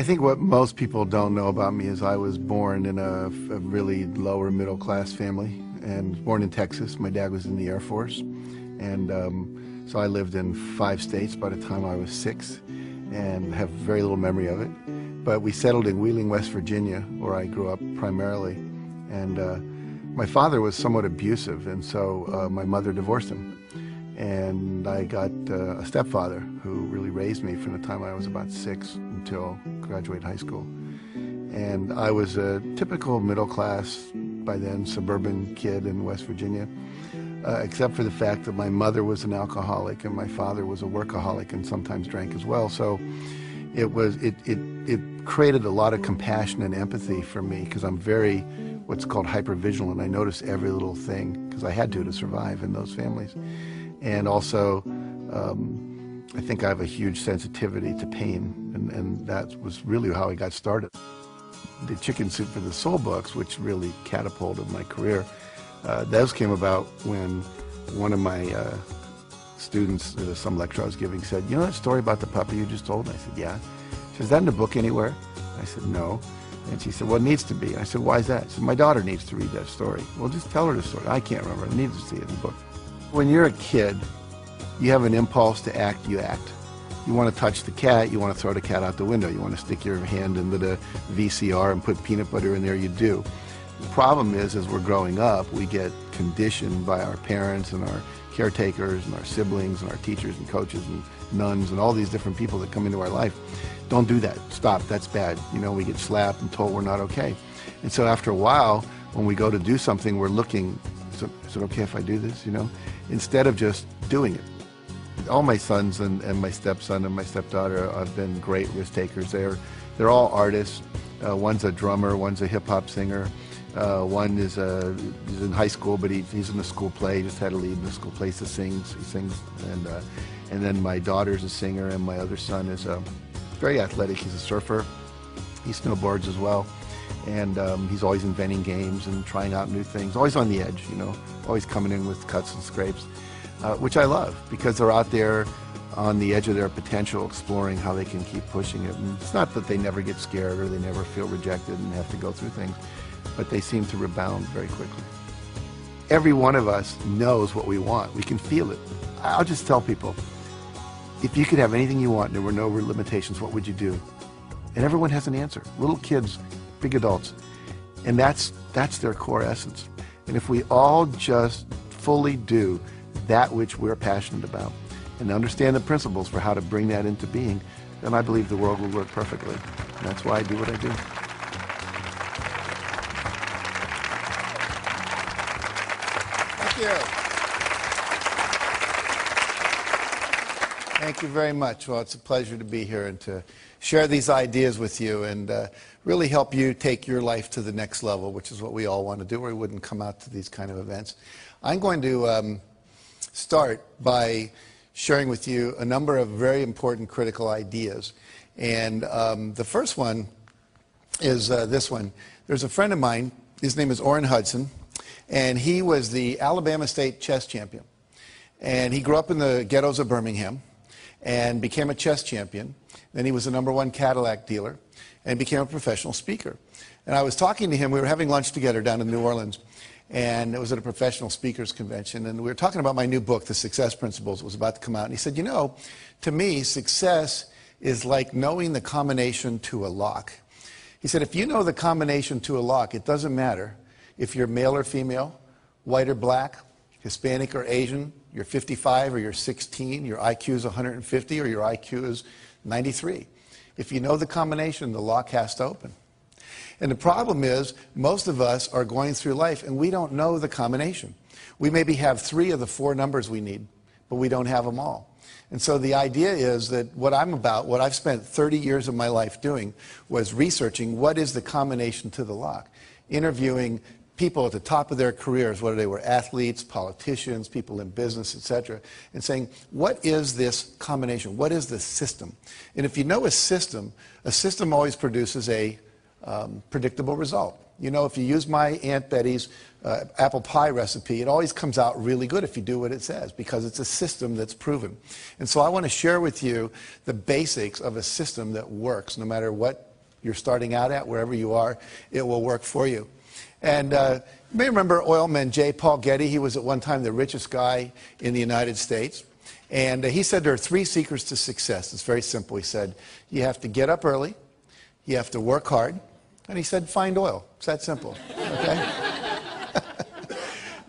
I think what most people don't know about me is I was born in a, a really lower middle class family and born in Texas. My dad was in the Air Force. And um, so I lived in five states by the time I was six and have very little memory of it. But we settled in Wheeling, West Virginia, where I grew up primarily. And uh, my father was somewhat abusive, and so uh, my mother divorced him. And I got uh, a stepfather who really raised me from the time I was about six until graduate high school. And I was a typical middle class, by then, suburban kid in West Virginia, uh, except for the fact that my mother was an alcoholic and my father was a workaholic and sometimes drank as well. So it was it it, it created a lot of compassion and empathy for me because I'm very what's called hypervigilant. And I notice every little thing because I had to to survive in those families, and also. Um, I think I have a huge sensitivity to pain, and, that was really how I got started. The Chicken Soup for the Soul books, which really catapulted my career, uh, those came about when one of my uh, students, uh, some lecture I was giving, said, you know that story about the puppy you just told? And I said, yeah. She said, is that in the book anywhere? I said, no. And she said, well, it needs to be. I said, why is that? She said, my daughter needs to read that story. Well, just tell her the story. I can't remember. I need to see it in the book. When you're a kid, you have an impulse to act, you act. You want to touch the cat, you want to throw the cat out the window. You want to stick your hand into the VCR and put peanut butter in there, you do. The problem is, as we're growing up, we get conditioned by our parents and our caretakers and our siblings and our teachers and coaches and nuns and all these different people that come into our life. Don't do that. Stop. That's bad. You know, we get slapped and told we're not okay. And so after a while, when we go to do something, we're looking, is it, is it okay if I do this, you know, instead of just doing it all my sons and, and my stepson and my stepdaughter have been great risk takers. They're, they're all artists. Uh, one's a drummer, one's a hip hop singer. Uh, one is a, he's in high school, but he, he's in a school play. He just had a lead the school play. He sings. He sings, and uh, and then my daughter's a singer, and my other son is a, very athletic. He's a surfer. He snowboards as well, and um, he's always inventing games and trying out new things. Always on the edge, you know. Always coming in with cuts and scrapes uh, which I love because they're out there on the edge of their potential, exploring how they can keep pushing it. And it's not that they never get scared or they never feel rejected and have to go through things, but they seem to rebound very quickly. Every one of us knows what we want. We can feel it. I'll just tell people, if you could have anything you want and there were no limitations, what would you do? And everyone has an answer. Little kids, big adults. And that's, that's their core essence. And if we all just fully do that which we're passionate about and understand the principles for how to bring that into being, then I believe the world will work perfectly. And that's why I do what I do. Thank you. Thank you very much. Well, it's a pleasure to be here and to share these ideas with you and uh, really help you take your life to the next level, which is what we all want to do, or we wouldn't come out to these kind of events. I'm going to um, start by sharing with you a number of very important critical ideas. And um, the first one is uh, this one. There's a friend of mine, his name is Orrin Hudson, and he was the Alabama State chess champion. And he grew up in the ghettos of Birmingham and became a chess champion. Then he was the number one Cadillac dealer and became a professional speaker. And I was talking to him, we were having lunch together down in New Orleans, and it was at a professional speakers convention. And we were talking about my new book, The Success Principles. It was about to come out. And he said, You know, to me, success is like knowing the combination to a lock. He said, If you know the combination to a lock, it doesn't matter if you're male or female, white or black, Hispanic or Asian, you're 55 or you're 16, your IQ is 150 or your IQ is 93. If you know the combination, the lock has to open. And the problem is, most of us are going through life and we don't know the combination. We maybe have three of the four numbers we need, but we don't have them all. And so the idea is that what I'm about, what I've spent 30 years of my life doing, was researching what is the combination to the lock, interviewing people at the top of their careers, whether they were athletes, politicians, people in business, etc., and saying, what is this combination? What is the system? And if you know a system, a system always produces a um, predictable result. You know, if you use my Aunt Betty's uh, apple pie recipe, it always comes out really good if you do what it says because it's a system that's proven. And so I want to share with you the basics of a system that works no matter what you're starting out at, wherever you are, it will work for you. And uh, you may remember oilman J. Paul Getty. He was at one time the richest guy in the United States. And uh, he said there are three secrets to success. It's very simple. He said, you have to get up early, you have to work hard, and he said, find oil. It's that simple. Okay?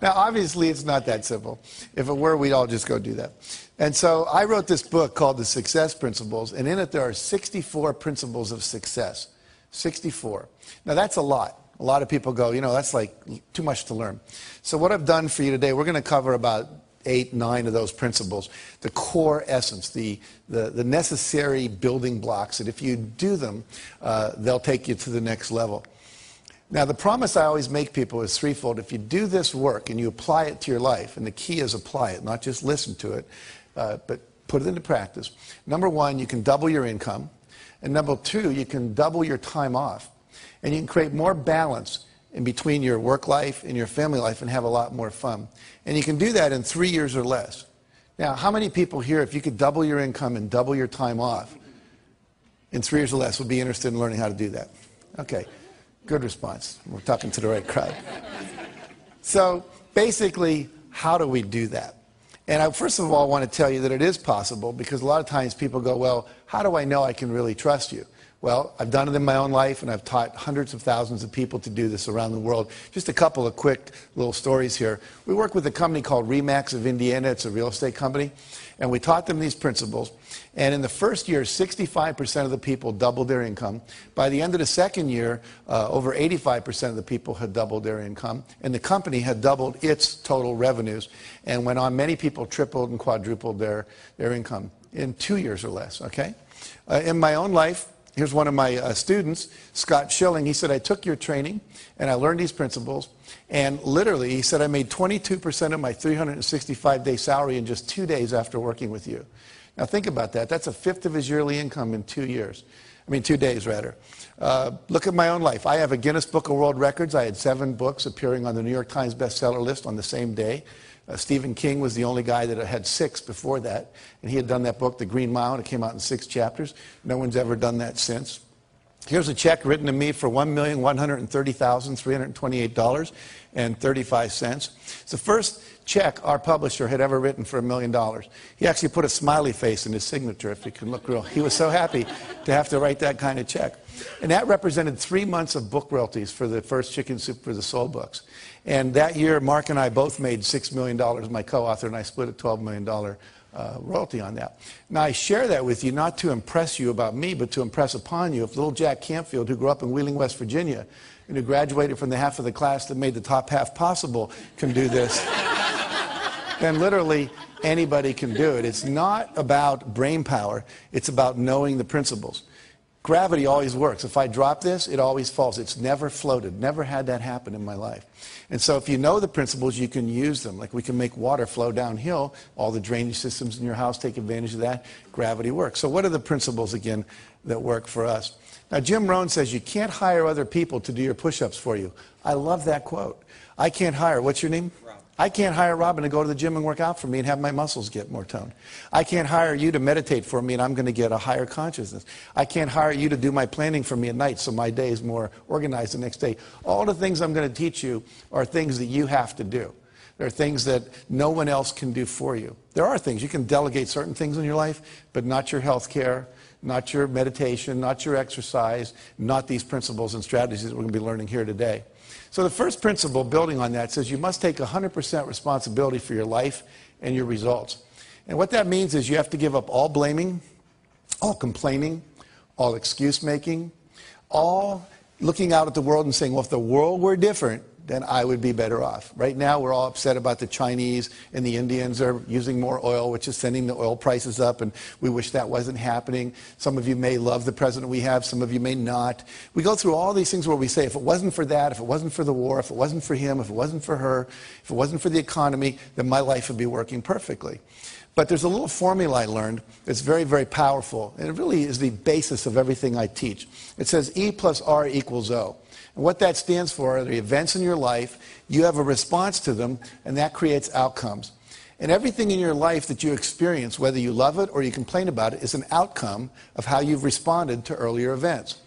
now, obviously, it's not that simple. If it were, we'd all just go do that. And so I wrote this book called The Success Principles, and in it there are 64 principles of success. 64. Now, that's a lot. A lot of people go, you know, that's like too much to learn. So, what I've done for you today, we're going to cover about eight, nine of those principles, the core essence, the, the, the necessary building blocks that if you do them, uh, they'll take you to the next level. Now, the promise I always make people is threefold. If you do this work and you apply it to your life, and the key is apply it, not just listen to it, uh, but put it into practice. Number one, you can double your income. And number two, you can double your time off. And you can create more balance in between your work life and your family life and have a lot more fun. And you can do that in three years or less. Now, how many people here, if you could double your income and double your time off in three years or less, would be interested in learning how to do that? Okay, good response. We're talking to the right crowd. So, basically, how do we do that? And I, first of all, want to tell you that it is possible because a lot of times people go, Well, how do I know I can really trust you? Well, I've done it in my own life, and I've taught hundreds of thousands of people to do this around the world. Just a couple of quick little stories here. We work with a company called Remax of Indiana. It's a real estate company. And we taught them these principles. And in the first year, 65% of the people doubled their income. By the end of the second year, uh, over 85% of the people had doubled their income. And the company had doubled its total revenues and went on. Many people tripled and quadrupled their, their income in two years or less, okay? Uh, in my own life, Here's one of my uh, students, Scott Schilling. He said, I took your training and I learned these principles. And literally, he said, I made 22% of my 365 day salary in just two days after working with you. Now, think about that. That's a fifth of his yearly income in two years. I mean, two days, rather. Uh, look at my own life. I have a Guinness Book of World Records. I had seven books appearing on the New York Times bestseller list on the same day. Uh, Stephen King was the only guy that had six before that, and he had done that book, The Green Mile, and it came out in six chapters. No one's ever done that since. Here's a check written to me for $1,130,328.35. It's the first check our publisher had ever written for a million dollars. He actually put a smiley face in his signature, if you can look real. He was so happy to have to write that kind of check. And that represented three months of book royalties for the first Chicken Soup for the Soul books. And that year, Mark and I both made $6 million. My co author and I split a $12 million uh, royalty on that. Now, I share that with you not to impress you about me, but to impress upon you if little Jack Canfield, who grew up in Wheeling, West Virginia, and who graduated from the half of the class that made the top half possible, can do this, then literally anybody can do it. It's not about brain power, it's about knowing the principles. Gravity always works. If I drop this, it always falls. It's never floated. Never had that happen in my life. And so if you know the principles, you can use them. Like we can make water flow downhill. All the drainage systems in your house take advantage of that. Gravity works. So what are the principles, again, that work for us? Now, Jim Rohn says you can't hire other people to do your push-ups for you. I love that quote. I can't hire. What's your name? I can't hire Robin to go to the gym and work out for me and have my muscles get more toned. I can't hire you to meditate for me and I'm going to get a higher consciousness. I can't hire you to do my planning for me at night so my day is more organized the next day. All the things I'm going to teach you are things that you have to do. There are things that no one else can do for you. There are things. You can delegate certain things in your life, but not your health care, not your meditation, not your exercise, not these principles and strategies that we're going to be learning here today. So the first principle, building on that, says you must take 100% responsibility for your life and your results. And what that means is you have to give up all blaming, all complaining, all excuse making, all looking out at the world and saying, well, if the world were different, then I would be better off. Right now, we're all upset about the Chinese and the Indians are using more oil, which is sending the oil prices up, and we wish that wasn't happening. Some of you may love the president we have, some of you may not. We go through all these things where we say, if it wasn't for that, if it wasn't for the war, if it wasn't for him, if it wasn't for her, if it wasn't for the economy, then my life would be working perfectly. But there's a little formula I learned that's very, very powerful, and it really is the basis of everything I teach. It says E plus R equals O. And what that stands for are the events in your life, you have a response to them, and that creates outcomes. And everything in your life that you experience, whether you love it or you complain about it, is an outcome of how you've responded to earlier events.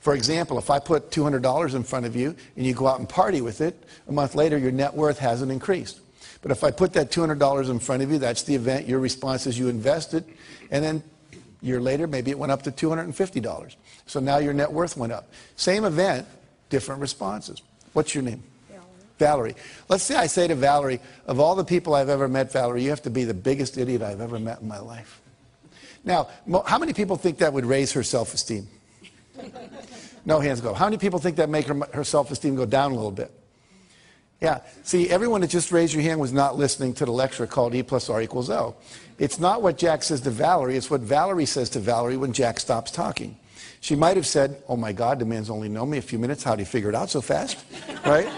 For example, if I put $200 in front of you and you go out and party with it, a month later your net worth hasn't increased. But if I put that $200 in front of you, that's the event, your response is you invested, and then a year later, maybe it went up to $250. So now your net worth went up. Same event, different responses. What's your name? Valerie. Let's say I say to Valerie, of all the people I've ever met, Valerie, you have to be the biggest idiot I've ever met in my life. Now, how many people think that would raise her self esteem? No hands go. How many people think that make her, her self esteem go down a little bit? Yeah. See, everyone that just raised your hand was not listening to the lecture called E plus R equals O. It's not what Jack says to Valerie, it's what Valerie says to Valerie when Jack stops talking. She might have said, Oh my God, the man's only known me a few minutes. How'd he figure it out so fast? Right?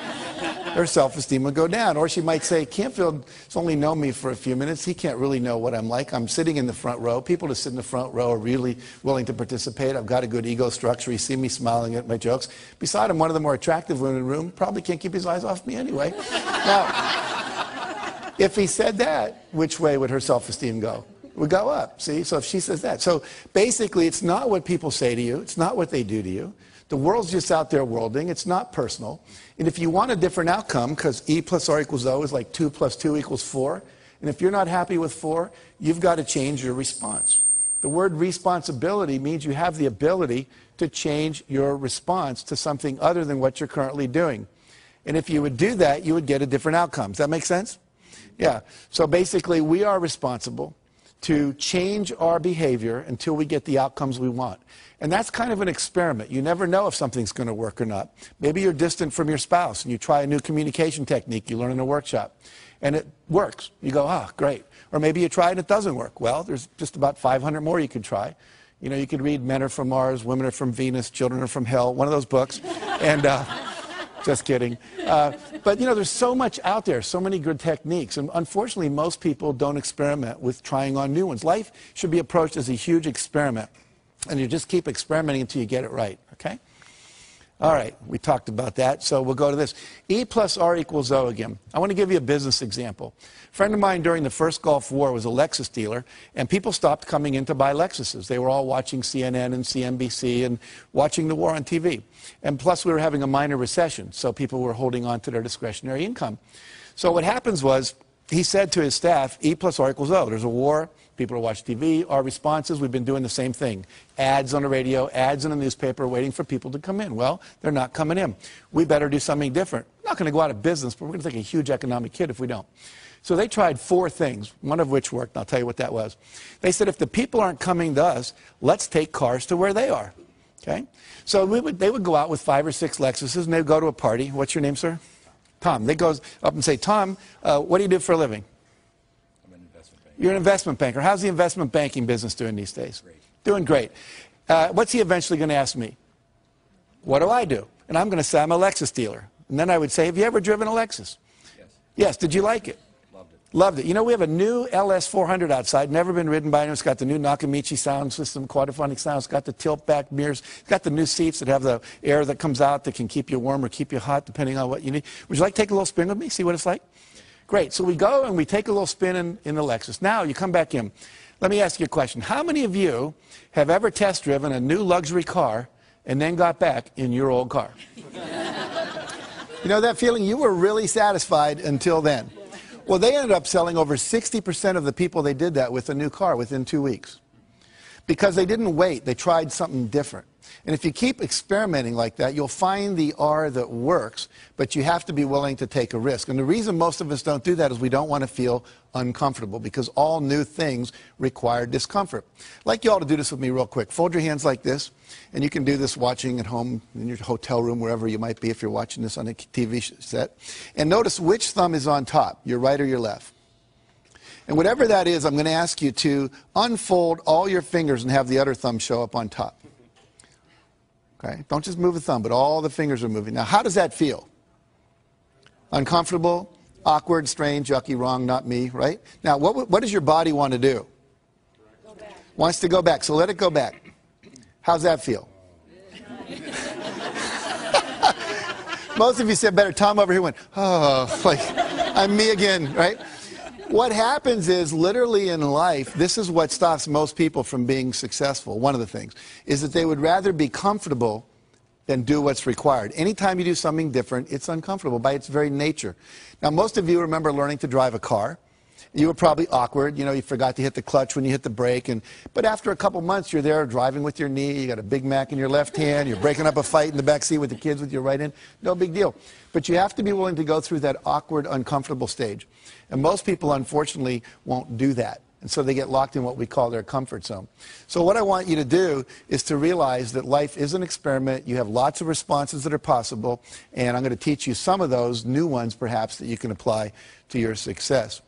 her self-esteem would go down. Or she might say, Canfield's only known me for a few minutes. He can't really know what I'm like. I'm sitting in the front row. People that sit in the front row are really willing to participate. I've got a good ego structure. He see me smiling at my jokes. Beside him, one of the more attractive women in the room probably can't keep his eyes off me anyway. now, if he said that, which way would her self-esteem go? Would go up, see? So if she says that. So basically, it's not what people say to you. It's not what they do to you. The world's just out there worlding. It's not personal. And if you want a different outcome, because E plus R equals O is like 2 plus 2 equals 4, and if you're not happy with 4, you've got to change your response. The word responsibility means you have the ability to change your response to something other than what you're currently doing. And if you would do that, you would get a different outcome. Does that make sense? Yeah. So basically, we are responsible to change our behavior until we get the outcomes we want. And that's kind of an experiment. You never know if something's going to work or not. Maybe you're distant from your spouse and you try a new communication technique you learn in a workshop and it works. You go, ah, oh, great. Or maybe you try and it doesn't work. Well, there's just about 500 more you could try. You know, you could read Men Are From Mars, Women Are From Venus, Children Are From Hell, one of those books. And, uh, just kidding. Uh, but you know, there's so much out there, so many good techniques. And unfortunately, most people don't experiment with trying on new ones. Life should be approached as a huge experiment. And you just keep experimenting until you get it right, okay? All right, we talked about that, so we'll go to this. E plus R equals O again. I want to give you a business example. A friend of mine during the first Gulf War was a Lexus dealer, and people stopped coming in to buy Lexuses. They were all watching CNN and CNBC and watching the war on TV. And plus, we were having a minor recession, so people were holding on to their discretionary income. So what happens was, he said to his staff, E plus R equals O. There's a war, people are watching TV. Our responses, we've been doing the same thing. Ads on the radio, ads in the newspaper, waiting for people to come in. Well, they're not coming in. We better do something different. We're not going to go out of business, but we're going to take a huge economic hit if we don't. So they tried four things, one of which worked. I'll tell you what that was. They said, if the people aren't coming to us, let's take cars to where they are. Okay? So would, they would go out with five or six Lexuses, and they'd go to a party. What's your name, sir? Tom. They go up and say, Tom, uh, what do you do for a living? I'm an investment banker. You're an investment banker. How's the investment banking business doing these days? Great. Doing great. Uh, what's he eventually going to ask me? What do I do? And I'm going to say, I'm a Lexus dealer. And then I would say, have you ever driven a Lexus? Yes. Yes. Did you like it? Loved it. Loved it. You know, we have a new LS400 outside, never been ridden by anyone. It's got the new Nakamichi sound system, quadraphonic sound. It's got the tilt back mirrors. It's got the new seats that have the air that comes out that can keep you warm or keep you hot, depending on what you need. Would you like to take a little spin with me, see what it's like? Great. So we go and we take a little spin in, in the Lexus. Now you come back in. Let me ask you a question. How many of you have ever test driven a new luxury car and then got back in your old car? you know that feeling? You were really satisfied until then. Well, they ended up selling over 60% of the people they did that with a new car within two weeks. Because they didn't wait, they tried something different. And if you keep experimenting like that, you'll find the R that works, but you have to be willing to take a risk. And the reason most of us don't do that is we don't want to feel uncomfortable because all new things require discomfort. I'd like you all to do this with me real quick. Fold your hands like this, and you can do this watching at home, in your hotel room, wherever you might be if you're watching this on a TV set. And notice which thumb is on top, your right or your left. And whatever that is, I'm going to ask you to unfold all your fingers and have the other thumb show up on top. Okay? Don't just move a thumb, but all the fingers are moving. Now, how does that feel? Uncomfortable? Awkward, strange, yucky, wrong, not me, right? Now, what, what does your body want to do? Wants to go back. So let it go back. How's that feel? Most of you said better. Tom over here went, oh, like, I'm me again, right? What happens is, literally in life, this is what stops most people from being successful. One of the things is that they would rather be comfortable than do what's required. Anytime you do something different, it's uncomfortable by its very nature. Now, most of you remember learning to drive a car. You were probably awkward. You know, you forgot to hit the clutch when you hit the brake. And, but after a couple months, you're there driving with your knee. You got a Big Mac in your left hand. You're breaking up a fight in the back seat with the kids with your right hand. No big deal. But you have to be willing to go through that awkward, uncomfortable stage. And most people, unfortunately, won't do that. And so they get locked in what we call their comfort zone. So, what I want you to do is to realize that life is an experiment. You have lots of responses that are possible. And I'm going to teach you some of those new ones, perhaps, that you can apply to your success.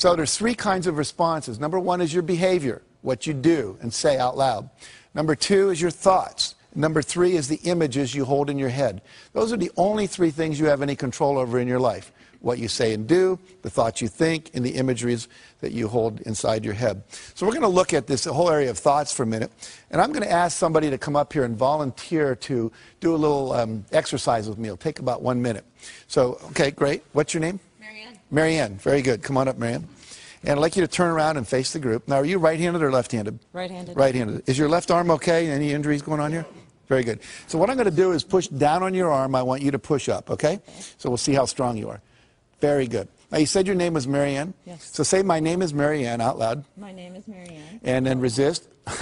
So there's three kinds of responses. Number one is your behavior, what you do and say out loud. Number two is your thoughts. Number three is the images you hold in your head. Those are the only three things you have any control over in your life. What you say and do, the thoughts you think, and the imageries that you hold inside your head. So we're going to look at this whole area of thoughts for a minute. And I'm going to ask somebody to come up here and volunteer to do a little um, exercise with me. It'll take about one minute. So, okay, great. What's your name? Marianne, very good. Come on up, Marianne. And I'd like you to turn around and face the group. Now, are you right-handed or left-handed? Right-handed. Right-handed. Is your left arm okay? Any injuries going on here? Very good. So what I'm going to do is push down on your arm. I want you to push up, okay? okay? So we'll see how strong you are. Very good. Now, you said your name was Marianne? Yes. So say, my name is Marianne out loud. My name is Marianne. And then resist.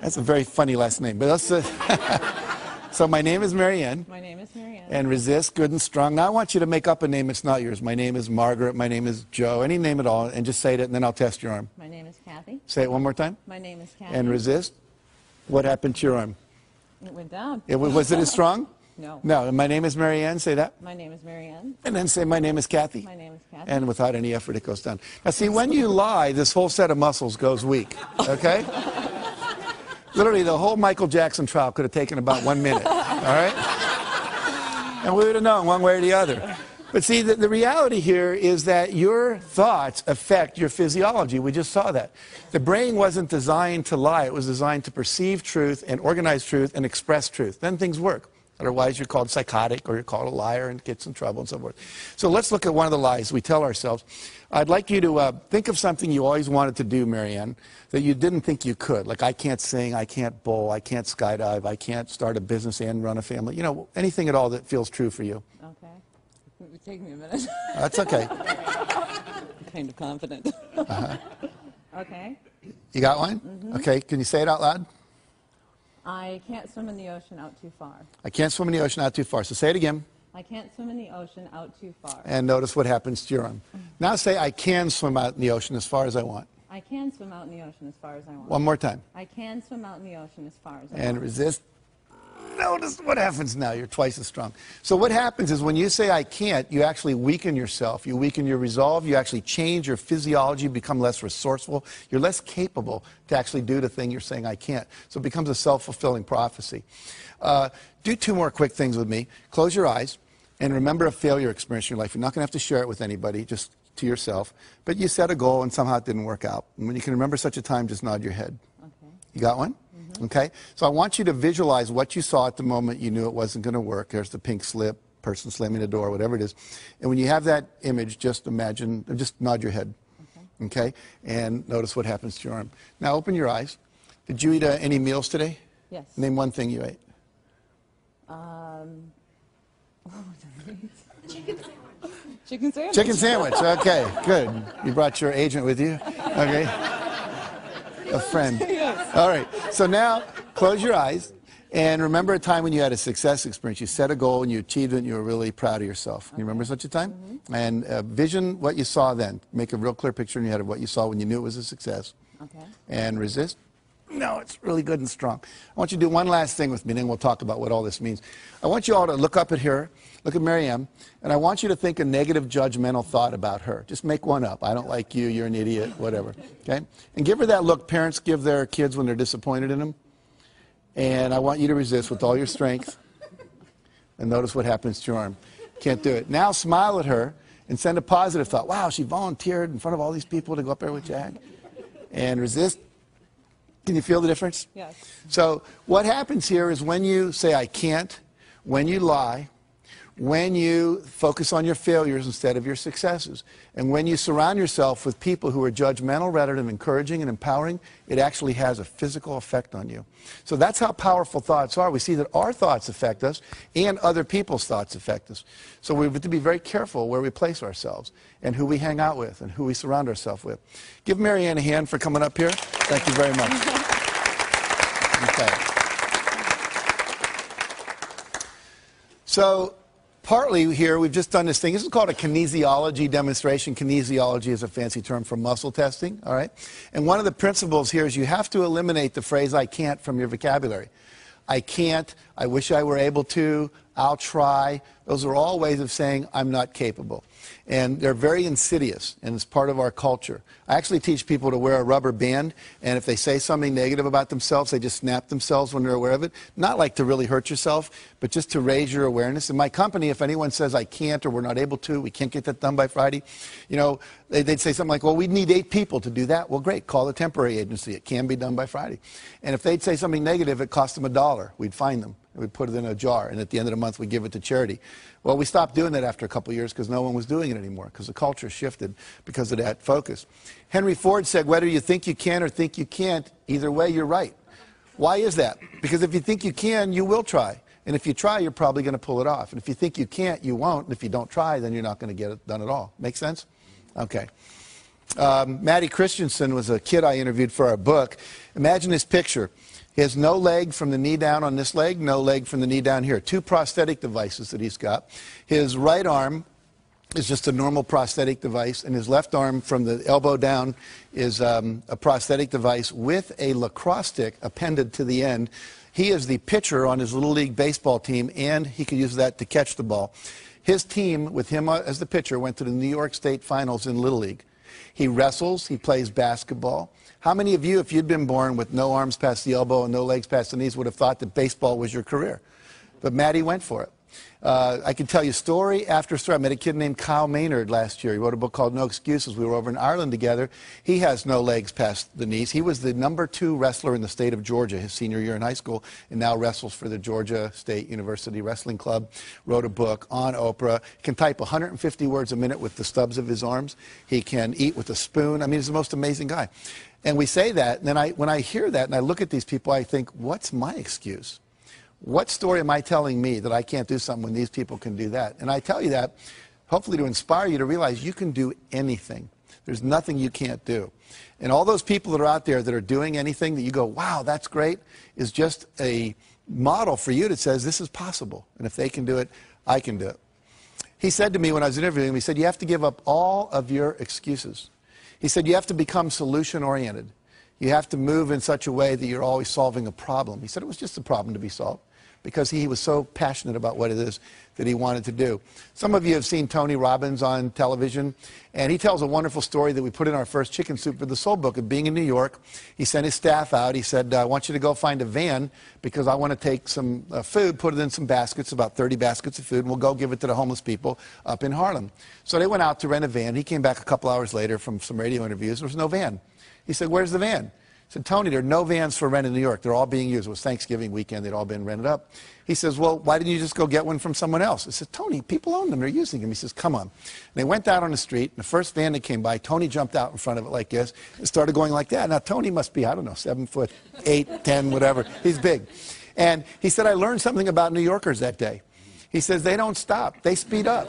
That's a very funny last name. But that's uh, So my name is Marianne. My name is Marianne. And resist, good and strong. Now I want you to make up a name that's not yours. My name is Margaret. My name is Joe. Any name at all, and just say it, and then I'll test your arm. My name is Kathy. Say it one more time. My name is Kathy. And resist. What happened to your arm? It went down. It, was it as strong? No. No. My name is Marianne. Say that. My name is Marianne. And then say, my name is Kathy. My name is Kathy. And without any effort, it goes down. Now, see, when you lie, this whole set of muscles goes weak. Okay? Literally, the whole Michael Jackson trial could have taken about one minute. All right? And we would have known one way or the other. But see, the, the, reality here is that your thoughts affect your physiology. We just saw that. The brain wasn't designed to lie, it was designed to perceive truth and organize truth and express truth. Then things work. Otherwise, you're called psychotic or you're called a liar and gets in trouble and so forth. So let's look at one of the lies we tell ourselves. I'd like you to uh, think of something you always wanted to do, Marianne, that you didn't think you could. Like, I can't sing, I can't bowl, I can't skydive, I can't start a business and run a family. You know, anything at all that feels true for you. Okay. It would take me a minute. That's okay. I'm kind of confident. Uh-huh. okay. You got one? Mm-hmm. Okay. Can you say it out loud? I can't swim in the ocean out too far. I can't swim in the ocean out too far. So say it again. I can't swim in the ocean out too far. And notice what happens to your arm. Now say, I can swim out in the ocean as far as I want. I can swim out in the ocean as far as I want. One more time. I can swim out in the ocean as far as I and want. And resist notice what happens now. You're twice as strong. So what happens is when you say I can't, you actually weaken yourself. You weaken your resolve. You actually change your physiology, become less resourceful. You're less capable to actually do the thing you're saying I can't. So it becomes a self-fulfilling prophecy. Uh, do two more quick things with me. Close your eyes and remember a failure experience in your life. You're not going to have to share it with anybody, just to yourself. But you set a goal and somehow it didn't work out. And when you can remember such a time, just nod your head. Okay. You got one? Okay? So I want you to visualize what you saw at the moment you knew it wasn't going to work. There's the pink slip, person slamming the door, whatever it is. And when you have that image, just imagine, just nod your head. Okay? okay? And notice what happens to your arm. Now open your eyes. Did you eat uh, any meals today? Yes. Name one thing you ate. Um, chicken sandwich. Chicken sandwich. Chicken sandwich. Okay, good. You brought your agent with you. Okay. A friend. All right. So now close your eyes and remember a time when you had a success experience. You set a goal and you achieved it and you were really proud of yourself. Okay. You remember such a time? Mm-hmm. And uh, vision what you saw then. Make a real clear picture in your head of what you saw when you knew it was a success. Okay. And resist. No, it's really good and strong. I want you to do one last thing with me, and then we'll talk about what all this means. I want you all to look up at her, look at Marianne, and I want you to think a negative, judgmental thought about her. Just make one up. I don't like you, you're an idiot, whatever. Okay? And give her that look parents give their kids when they're disappointed in them. And I want you to resist with all your strength. And notice what happens to your arm. Can't do it. Now smile at her and send a positive thought. Wow, she volunteered in front of all these people to go up there with Jack. And resist. Can you feel the difference? Yes. So what happens here is when you say I can't, when you lie, when you focus on your failures instead of your successes, and when you surround yourself with people who are judgmental rather than encouraging and empowering, it actually has a physical effect on you. So that's how powerful thoughts are. We see that our thoughts affect us and other people's thoughts affect us. So we have to be very careful where we place ourselves and who we hang out with and who we surround ourselves with. Give Marianne a hand for coming up here. Thank you very much. Okay. So partly here, we've just done this thing. This is called a kinesiology demonstration. Kinesiology is a fancy term for muscle testing, all right? And one of the principles here is you have to eliminate the phrase I can't from your vocabulary. I can't, I wish I were able to, I'll try. Those are all ways of saying I'm not capable. And they're very insidious, and it's part of our culture. I actually teach people to wear a rubber band, and if they say something negative about themselves, they just snap themselves when they're aware of it. Not like to really hurt yourself, but just to raise your awareness. In my company, if anyone says I can't or we're not able to, we can't get that done by Friday, you know, they'd say something like, well, we need eight people to do that. Well, great, call the temporary agency. It can be done by Friday. And if they'd say something negative, it cost them a dollar. We'd find them. We'd put it in a jar, and at the end of the month, we give it to charity. Well, we stopped doing that after a couple years because no one was doing it anymore because the culture shifted because of that focus. Henry Ford said, whether you think you can or think you can't, either way, you're right. Why is that? Because if you think you can, you will try. And if you try, you're probably going to pull it off. And if you think you can't, you won't. And if you don't try, then you're not going to get it done at all. Make sense? Okay. Um, Maddie Christensen was a kid I interviewed for our book. Imagine this picture. He has no leg from the knee down on this leg, no leg from the knee down here. Two prosthetic devices that he's got. His right arm is just a normal prosthetic device, and his left arm from the elbow down is um, a prosthetic device with a lacrosse stick appended to the end. He is the pitcher on his Little League baseball team, and he could use that to catch the ball. His team, with him as the pitcher, went to the New York State Finals in Little League. He wrestles, he plays basketball. How many of you, if you'd been born with no arms past the elbow and no legs past the knees, would have thought that baseball was your career? But Maddie went for it. Uh, I can tell you story after story. I met a kid named Kyle Maynard last year. He wrote a book called No Excuses. We were over in Ireland together. He has no legs past the knees. He was the number two wrestler in the state of Georgia his senior year in high school and now wrestles for the Georgia State University Wrestling Club. Wrote a book on Oprah. He can type 150 words a minute with the stubs of his arms. He can eat with a spoon. I mean, he's the most amazing guy. And we say that, and then I, when I hear that and I look at these people, I think, what's my excuse? What story am I telling me that I can't do something when these people can do that? And I tell you that hopefully to inspire you to realize you can do anything. There's nothing you can't do. And all those people that are out there that are doing anything that you go, wow, that's great, is just a model for you that says this is possible. And if they can do it, I can do it. He said to me when I was interviewing him, he said, you have to give up all of your excuses. He said, you have to become solution oriented. You have to move in such a way that you're always solving a problem. He said it was just a problem to be solved because he was so passionate about what it is that he wanted to do. Some of you have seen Tony Robbins on television, and he tells a wonderful story that we put in our first Chicken Soup for the Soul book of being in New York. He sent his staff out. He said, I want you to go find a van because I want to take some uh, food, put it in some baskets, about 30 baskets of food, and we'll go give it to the homeless people up in Harlem. So they went out to rent a van. He came back a couple hours later from some radio interviews. There was no van. He said, Where's the van? Said, Tony, there are no vans for rent in New York. They're all being used. It was Thanksgiving weekend. They'd all been rented up. He says, well, why didn't you just go get one from someone else? I said, Tony, people own them. They're using them. He says, come on. And they went out on the street. And the first van that came by, Tony jumped out in front of it like this and started going like that. Now, Tony must be, I don't know, seven foot, eight, ten, whatever. He's big. And he said, I learned something about New Yorkers that day. He says, they don't stop. They speed up.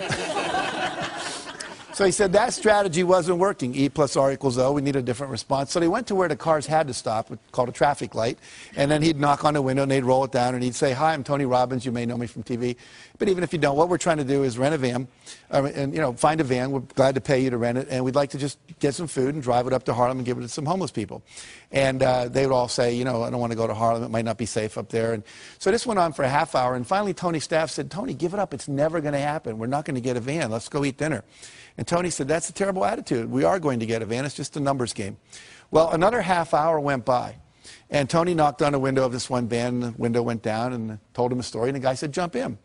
So he said that strategy wasn't working. E plus R equals O. We need a different response. So they went to where the cars had to stop, called a traffic light. And then he'd knock on the window and they'd roll it down and he'd say, Hi, I'm Tony Robbins. You may know me from TV. But even if you don't, what we're trying to do is rent a van uh, and, you know, find a van. We're glad to pay you to rent it. And we'd like to just get some food and drive it up to Harlem and give it to some homeless people. And uh, they would all say, you know, I don't want to go to Harlem. It might not be safe up there. And so this went on for a half hour. And finally, Tony's staff said, Tony, give it up. It's never going to happen. We're not going to get a van. Let's go eat dinner. And Tony said, That's a terrible attitude. We are going to get a van. It's just a numbers game. Well, another half hour went by. And Tony knocked on a window of this one van. The window went down and told him a story. And the guy said, Jump in.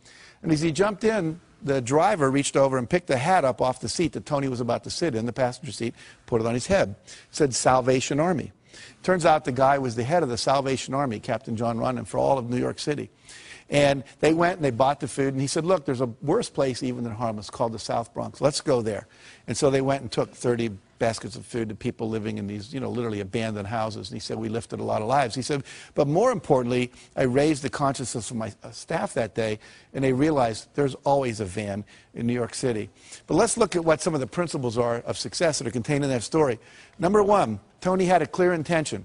And as he jumped in, the driver reached over and picked the hat up off the seat that Tony was about to sit in, the passenger seat, put it on his head. It said Salvation Army. Turns out the guy was the head of the Salvation Army, Captain John Runyon, for all of New York City. And they went and they bought the food, and he said, Look, there's a worse place even than Harlem. It's called the South Bronx. Let's go there. And so they went and took 30 baskets of food to people living in these, you know, literally abandoned houses. And he said, We lifted a lot of lives. He said, But more importantly, I raised the consciousness of my uh, staff that day, and they realized there's always a van in New York City. But let's look at what some of the principles are of success that are contained in that story. Number one, Tony had a clear intention.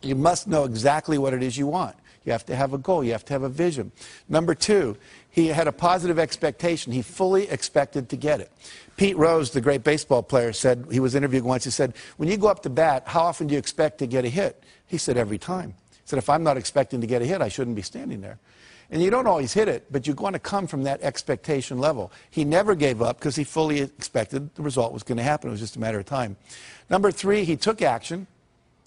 You must know exactly what it is you want. You have to have a goal. You have to have a vision. Number two, he had a positive expectation. He fully expected to get it. Pete Rose, the great baseball player, said, he was interviewed once, he said, when you go up to bat, how often do you expect to get a hit? He said, every time. He said, if I'm not expecting to get a hit, I shouldn't be standing there. And you don't always hit it, but you're going to come from that expectation level. He never gave up because he fully expected the result was going to happen. It was just a matter of time. Number three, he took action.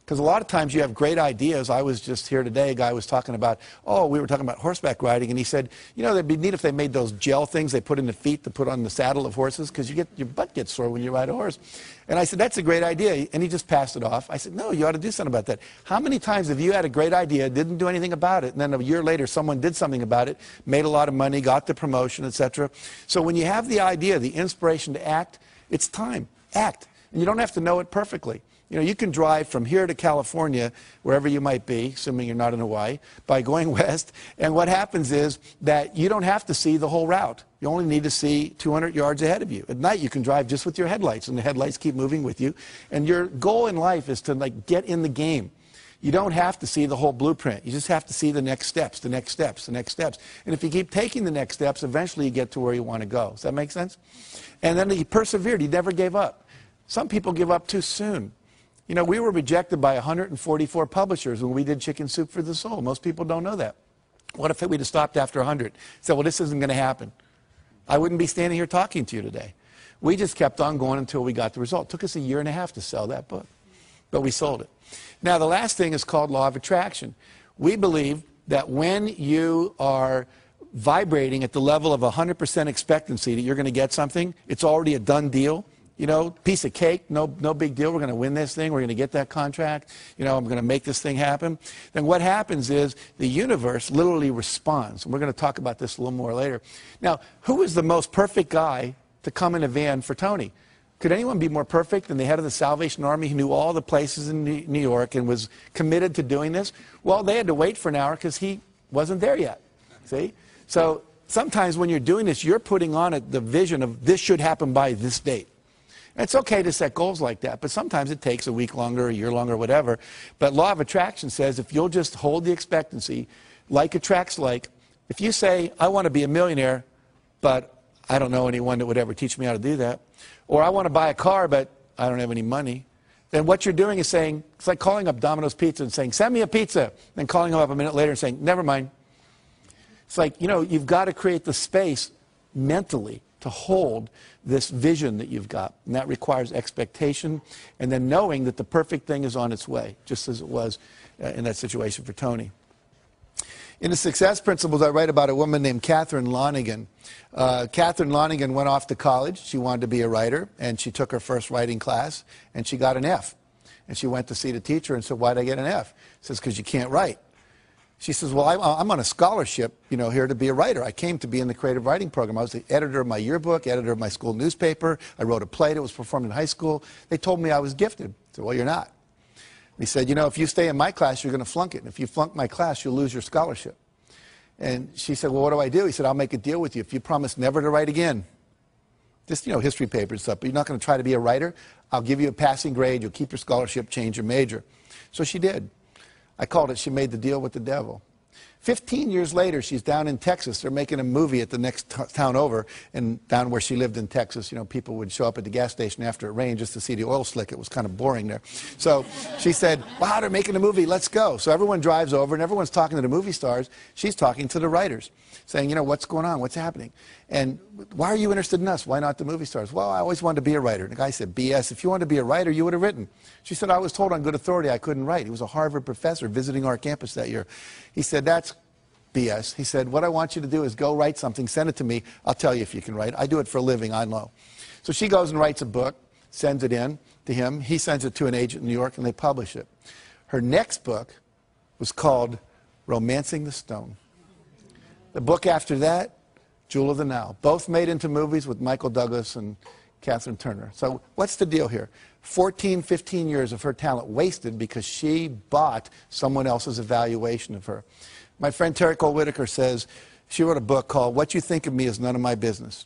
Because a lot of times you have great ideas. I was just here today, a guy was talking about, oh, we were talking about horseback riding, and he said, you know, it'd be neat if they made those gel things they put in the feet to put on the saddle of horses, because you get, your butt gets sore when you ride a horse. And I said, that's a great idea. And he just passed it off. I said, no, you ought to do something about that. How many times have you had a great idea, didn't do anything about it, and then a year later someone did something about it, made a lot of money, got the promotion, etc. So when you have the idea, the inspiration to act, it's time. Act. And you don't have to know it perfectly. You know, you can drive from here to California, wherever you might be, assuming you're not in Hawaii, by going west. And what happens is that you don't have to see the whole route. You only need to see 200 yards ahead of you. At night, you can drive just with your headlights, and the headlights keep moving with you. And your goal in life is to like get in the game. You don't have to see the whole blueprint. You just have to see the next steps, the next steps, the next steps. And if you keep taking the next steps, eventually you get to where you want to go. Does that make sense? And then he persevered. He never gave up. Some people give up too soon. You know, we were rejected by 144 publishers when we did Chicken Soup for the Soul. Most people don't know that. What if we'd have stopped after 100? Said, well, this isn't going to happen. I wouldn't be standing here talking to you today. We just kept on going until we got the result. It took us a year and a half to sell that book, but we sold it. Now, the last thing is called law of attraction. We believe that when you are vibrating at the level of 100% expectancy that you're going to get something, it's already a done deal you know, piece of cake, no, no big deal. We're going to win this thing. We're going to get that contract. You know, I'm going to make this thing happen. Then what happens is the universe literally responds. And we're going to talk about this a little more later. Now, who is the most perfect guy to come in a van for Tony? Could anyone be more perfect than the head of the Salvation Army who knew all the places in New York and was committed to doing this? Well, they had to wait for an hour because he wasn't there yet. See? So sometimes when you're doing this, you're putting on it the vision of this should happen by this date. It's okay to set goals like that, but sometimes it takes a week longer, a year longer, whatever. But law of attraction says if you'll just hold the expectancy, like attracts like, if you say, I want to be a millionaire, but I don't know anyone that would ever teach me how to do that, or I want to buy a car, but I don't have any money, then what you're doing is saying, it's like calling up Domino's Pizza and saying, send me a pizza, then calling them up a minute later and saying, never mind. It's like, you know, you've got to create the space mentally to hold this vision that you've got. And that requires expectation and then knowing that the perfect thing is on its way, just as it was uh, in that situation for Tony. In the Success Principles, I write about a woman named Catherine Lanigan. Uh, Catherine Lanigan went off to college. She wanted to be a writer, and she took her first writing class, and she got an F. And she went to see the teacher and said, Why'd I get an F? He says, Because you can't write. She says, well, I'm on a scholarship, you know, here to be a writer. I came to be in the creative writing program. I was the editor of my yearbook, editor of my school newspaper. I wrote a play that was performed in high school. They told me I was gifted. I said, well, you're not. He said, you know, if you stay in my class, you're going to flunk it. And if you flunk my class, you'll lose your scholarship. And she said, well, what do I do? He said, I'll make a deal with you. If you promise never to write again, just, you know, history papers and stuff, but you're not going to try to be a writer, I'll give you a passing grade. You'll keep your scholarship, change your major. So she did. I called it She Made the Deal with the Devil. 15 years later, she's down in Texas. They're making a movie at the next town over, and down where she lived in Texas, you know, people would show up at the gas station after it rained just to see the oil slick. It was kind of boring there. So she said, Wow, they're making a movie, let's go. So everyone drives over, and everyone's talking to the movie stars. She's talking to the writers, saying, You know, what's going on? What's happening? And why are you interested in us? Why not the movie stars? Well, I always wanted to be a writer. And the guy said, BS, if you wanted to be a writer, you would have written. She said, I was told on good authority I couldn't write. He was a Harvard professor visiting our campus that year. He said, That's BS. He said, What I want you to do is go write something, send it to me. I'll tell you if you can write. I do it for a living, I know. So she goes and writes a book, sends it in to him. He sends it to an agent in New York, and they publish it. Her next book was called Romancing the Stone. The book after that, Jewel of the Nile. Both made into movies with Michael Douglas and Catherine Turner. So what's the deal here? 14, 15 years of her talent wasted because she bought someone else's evaluation of her. My friend Terry Cole Whittaker says she wrote a book called What You Think of Me Is None of My Business.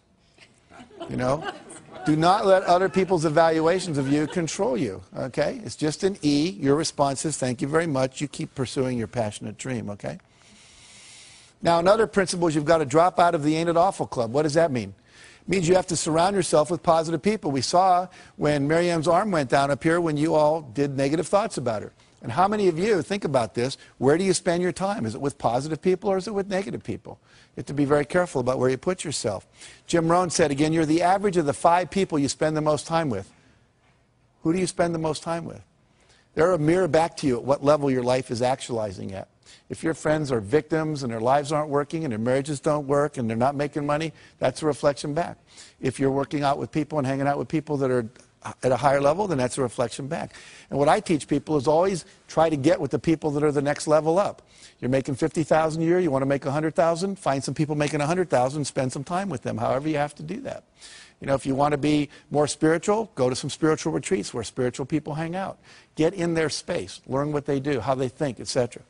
You know? Do not let other people's evaluations of you control you, okay? It's just an E. Your response is thank you very much. You keep pursuing your passionate dream, okay? Now, another principle is you've got to drop out of the Ain't It Awful Club. What does that mean? It means you have to surround yourself with positive people. We saw when Maryam's arm went down up here when you all did negative thoughts about her. And how many of you think about this? Where do you spend your time? Is it with positive people or is it with negative people? You have to be very careful about where you put yourself. Jim Rohn said again, you're the average of the five people you spend the most time with. Who do you spend the most time with? They're a mirror back to you at what level your life is actualizing at. If your friends are victims and their lives aren't working and their marriages don't work and they're not making money, that's a reflection back. If you're working out with people and hanging out with people that are at a higher level, then that's a reflection back. And what I teach people is always try to get with the people that are the next level up. You're making 50,000 a year, you want to make 100,000, find some people making 100,000, spend some time with them, however you have to do that. You know, if you want to be more spiritual, go to some spiritual retreats where spiritual people hang out. Get in their space, learn what they do, how they think, etc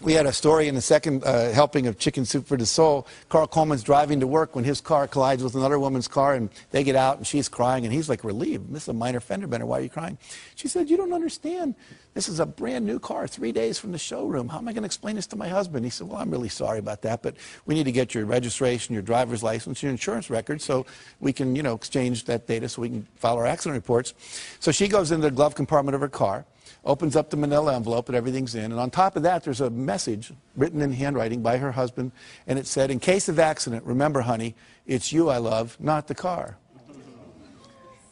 we had a story in the second uh, helping of Chicken Soup for the Soul. Carl Coleman's driving to work when his car collides with another woman's car, and they get out, and she's crying, and he's like relieved. This is a minor fender bender. Why are you crying? She said, You don't understand. This is a brand new car, three days from the showroom. How am I going to explain this to my husband? He said, Well, I'm really sorry about that, but we need to get your registration, your driver's license, your insurance record, so we can, you know, exchange that data so we can file our accident reports. So she goes into the glove compartment of her car opens up the manila envelope and everything's in. And on top of that, there's a message written in handwriting by her husband. And it said, In case of accident, remember, honey, it's you I love, not the car.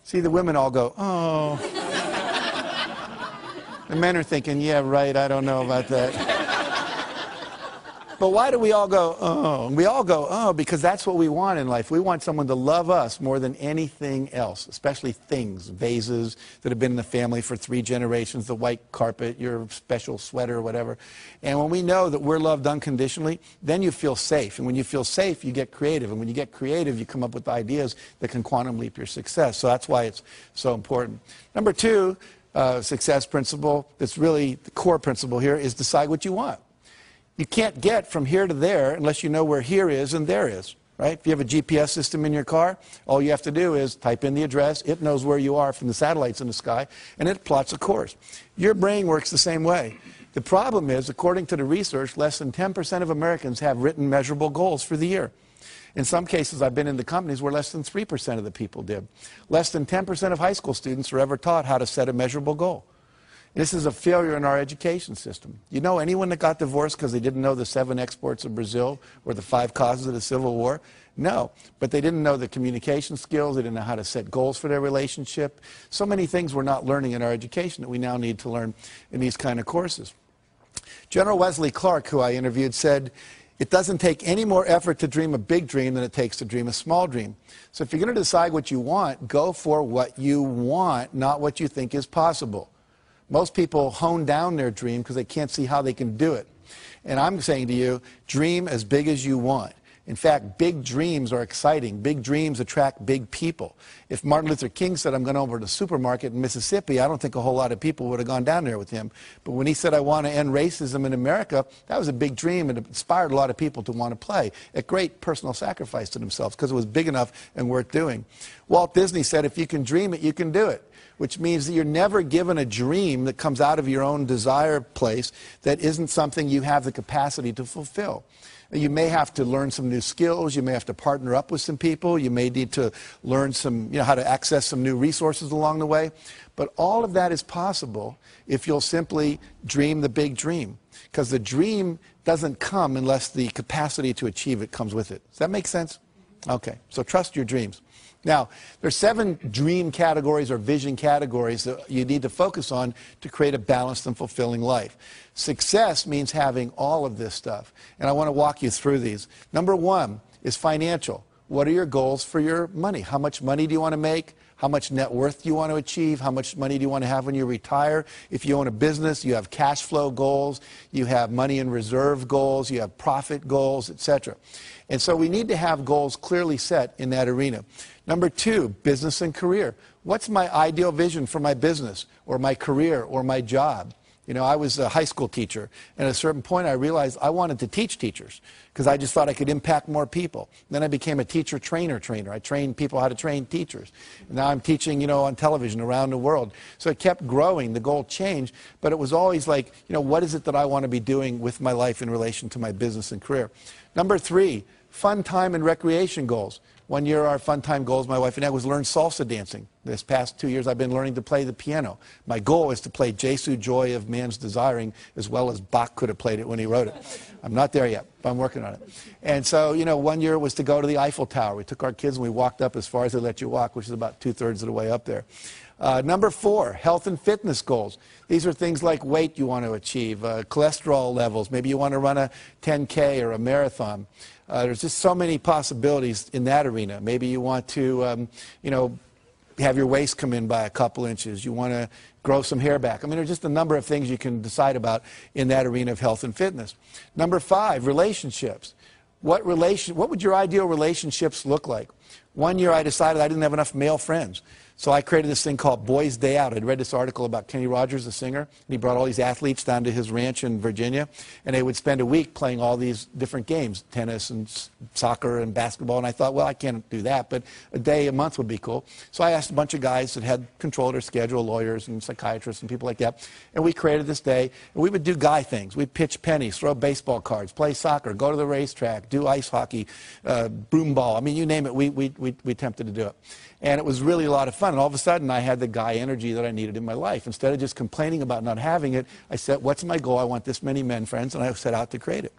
See, the women all go, Oh. the men are thinking, Yeah, right, I don't know about that. But why do we all go, oh? We all go, oh, because that's what we want in life. We want someone to love us more than anything else, especially things, vases that have been in the family for three generations, the white carpet, your special sweater, whatever. And when we know that we're loved unconditionally, then you feel safe. And when you feel safe, you get creative. And when you get creative, you come up with ideas that can quantum leap your success. So that's why it's so important. Number two, uh, success principle that's really the core principle here is decide what you want. You can't get from here to there unless you know where here is and there is, right? If you have a GPS system in your car, all you have to do is type in the address. It knows where you are from the satellites in the sky, and it plots a course. Your brain works the same way. The problem is, according to the research, less than 10% of Americans have written measurable goals for the year. In some cases, I've been in the companies where less than 3% of the people did. Less than 10% of high school students are ever taught how to set a measurable goal. This is a failure in our education system. You know anyone that got divorced because they didn't know the seven exports of Brazil or the five causes of the Civil War? No, but they didn't know the communication skills. They didn't know how to set goals for their relationship. So many things we're not learning in our education that we now need to learn in these kind of courses. General Wesley Clark, who I interviewed, said, it doesn't take any more effort to dream a big dream than it takes to dream a small dream. So if you're going to decide what you want, go for what you want, not what you think is possible. Most people hone down their dream because they can't see how they can do it. And I'm saying to you, dream as big as you want. In fact, big dreams are exciting. Big dreams attract big people. If Martin Luther King said, I'm going over to the supermarket in Mississippi, I don't think a whole lot of people would have gone down there with him. But when he said, I want to end racism in America, that was a big dream and inspired a lot of people to want to play at great personal sacrifice to themselves because it was big enough and worth doing. Walt Disney said, if you can dream it, you can do it which means that you're never given a dream that comes out of your own desire place that isn't something you have the capacity to fulfill. You may have to learn some new skills. You may have to partner up with some people. You may need to learn some, you know, how to access some new resources along the way. But all of that is possible if you'll simply dream the big dream. Because the dream doesn't come unless the capacity to achieve it comes with it. Does that make sense? Mm-hmm. Okay, so trust your dreams. Now, there's seven dream categories or vision categories that you need to focus on to create a balanced and fulfilling life. Success means having all of this stuff. And I want to walk you through these. Number one is financial. What are your goals for your money? How much money do you want to make? How much net worth do you want to achieve? How much money do you want to have when you retire? If you own a business, you have cash flow goals, you have money in reserve goals, you have profit goals, etc. And so we need to have goals clearly set in that arena. Number two, business and career. What's my ideal vision for my business or my career or my job? You know, I was a high school teacher, and at a certain point I realized I wanted to teach teachers because I just thought I could impact more people. Then I became a teacher trainer trainer. I trained people how to train teachers. And now I'm teaching, you know, on television around the world. So it kept growing. The goal changed, but it was always like, you know, what is it that I want to be doing with my life in relation to my business and career? Number three, fun time and recreation goals. One year, our fun time goals, my wife and I, was learn salsa dancing. This past two years, I've been learning to play the piano. My goal is to play Jesu Joy of Man's Desiring as well as Bach could have played it when he wrote it. I'm not there yet, but I'm working on it. And so, you know, one year was to go to the Eiffel Tower. We took our kids and we walked up as far as they let you walk, which is about two thirds of the way up there. Uh, number four, health and fitness goals. These are things like weight you want to achieve, uh, cholesterol levels. Maybe you want to run a 10K or a marathon. Uh, there's just so many possibilities in that arena. Maybe you want to, um, you know, have your waist come in by a couple inches. You want to grow some hair back. I mean, there's just a number of things you can decide about in that arena of health and fitness. Number five, relationships. What, relation, what would your ideal relationships look like? One year I decided I didn't have enough male friends. So I created this thing called Boys Day Out. I'd read this article about Kenny Rogers, the singer, and he brought all these athletes down to his ranch in Virginia, and they would spend a week playing all these different games, tennis and soccer and basketball. And I thought, well, I can't do that, but a day a month would be cool. So I asked a bunch of guys that had control of their schedule, lawyers and psychiatrists and people like that, and we created this day. And we would do guy things. We'd pitch pennies, throw baseball cards, play soccer, go to the racetrack, do ice hockey, uh, broom ball. I mean, you name it, we, we, we, we attempted to do it. And it was really a lot of fun. And all of a sudden, I had the guy energy that I needed in my life. Instead of just complaining about not having it, I said, What's my goal? I want this many men friends, and I set out to create it.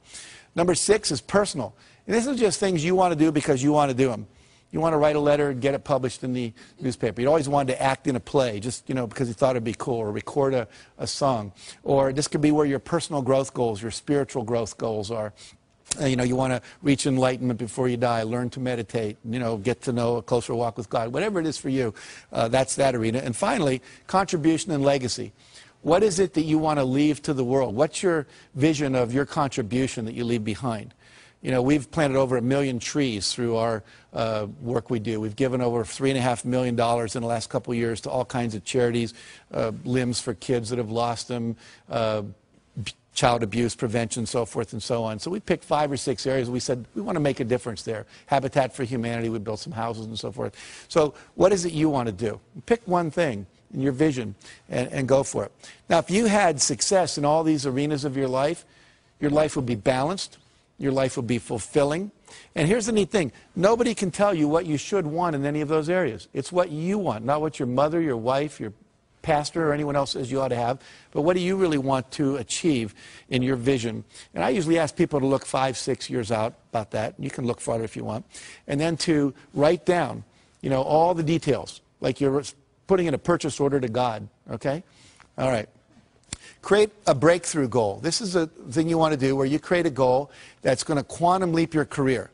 Number six is personal. And this is just things you want to do because you want to do them. You want to write a letter and get it published in the newspaper. You always wanted to act in a play just, you know, because you thought it'd be cool, or record a, a song. Or this could be where your personal growth goals, your spiritual growth goals are. Uh, you know, you want to reach enlightenment before you die, learn to meditate, you know, get to know a closer walk with God. Whatever it is for you, uh, that's that arena. And finally, contribution and legacy. What is it that you want to leave to the world? What's your vision of your contribution that you leave behind? You know, we've planted over a million trees through our uh, work we do. We've given over $3.5 million in the last couple of years to all kinds of charities, uh, limbs for kids that have lost them, uh, child abuse prevention, so forth and so on. So we picked five or six areas. We said, we want to make a difference there. Habitat for Humanity, we built some houses and so forth. So what is it you want to do? Pick one thing in your vision and, and go for it. Now, if you had success in all these arenas of your life, your life would be balanced, your life would be fulfilling. And here's the neat thing nobody can tell you what you should want in any of those areas. It's what you want, not what your mother, your wife, your pastor or anyone else says you ought to have, but what do you really want to achieve in your vision? And I usually ask people to look five, six years out about that. You can look farther if you want. And then to write down, you know, all the details, like you're putting in a purchase order to God, okay? All right. Create a breakthrough goal. This is a thing you want to do where you create a goal that's going to quantum leap your career.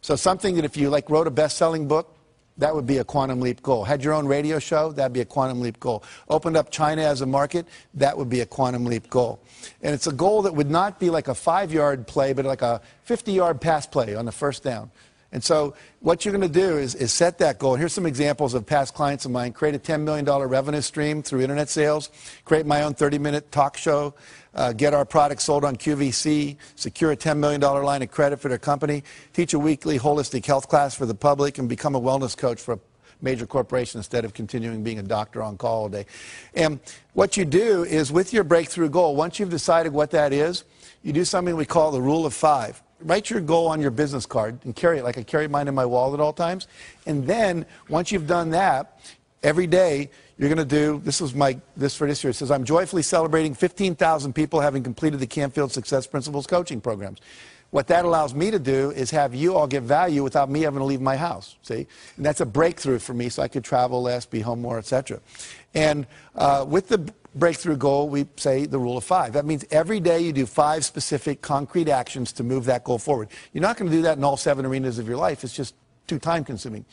So something that if you like wrote a best-selling book, that would be a quantum leap goal. Had your own radio show, that'd be a quantum leap goal. Opened up China as a market, that would be a quantum leap goal. And it's a goal that would not be like a five yard play, but like a 50 yard pass play on the first down. And so what you're going to do is, is set that goal. Here's some examples of past clients of mine. Create a $10 million revenue stream through internet sales. Create my own 30-minute talk show. Uh, get our products sold on QVC. Secure a $10 million line of credit for their company. Teach a weekly holistic health class for the public and become a wellness coach for a major corporation instead of continuing being a doctor on call all day. And what you do is with your breakthrough goal, once you've decided what that is, you do something we call the rule of five write your goal on your business card and carry it like I carry mine in my wallet at all times. And then once you've done that, every day you're going to do this was my this for this year. It says I'm joyfully celebrating 15,000 people having completed the Canfield Success Principles coaching programs. What that allows me to do is have you all get value without me having to leave my house. See, and that's a breakthrough for me, so I could travel less, be home more, etc. And uh, with the breakthrough goal, we say the rule of five. That means every day you do five specific concrete actions to move that goal forward. You're not going to do that in all seven arenas of your life. It's just too time consuming.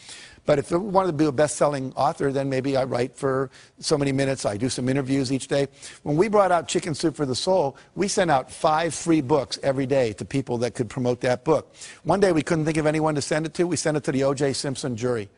But if I wanted to be a best selling author, then maybe I write for so many minutes. I do some interviews each day. When we brought out Chicken Soup for the Soul, we sent out five free books every day to people that could promote that book. One day we couldn't think of anyone to send it to. We sent it to the O.J. Simpson jury.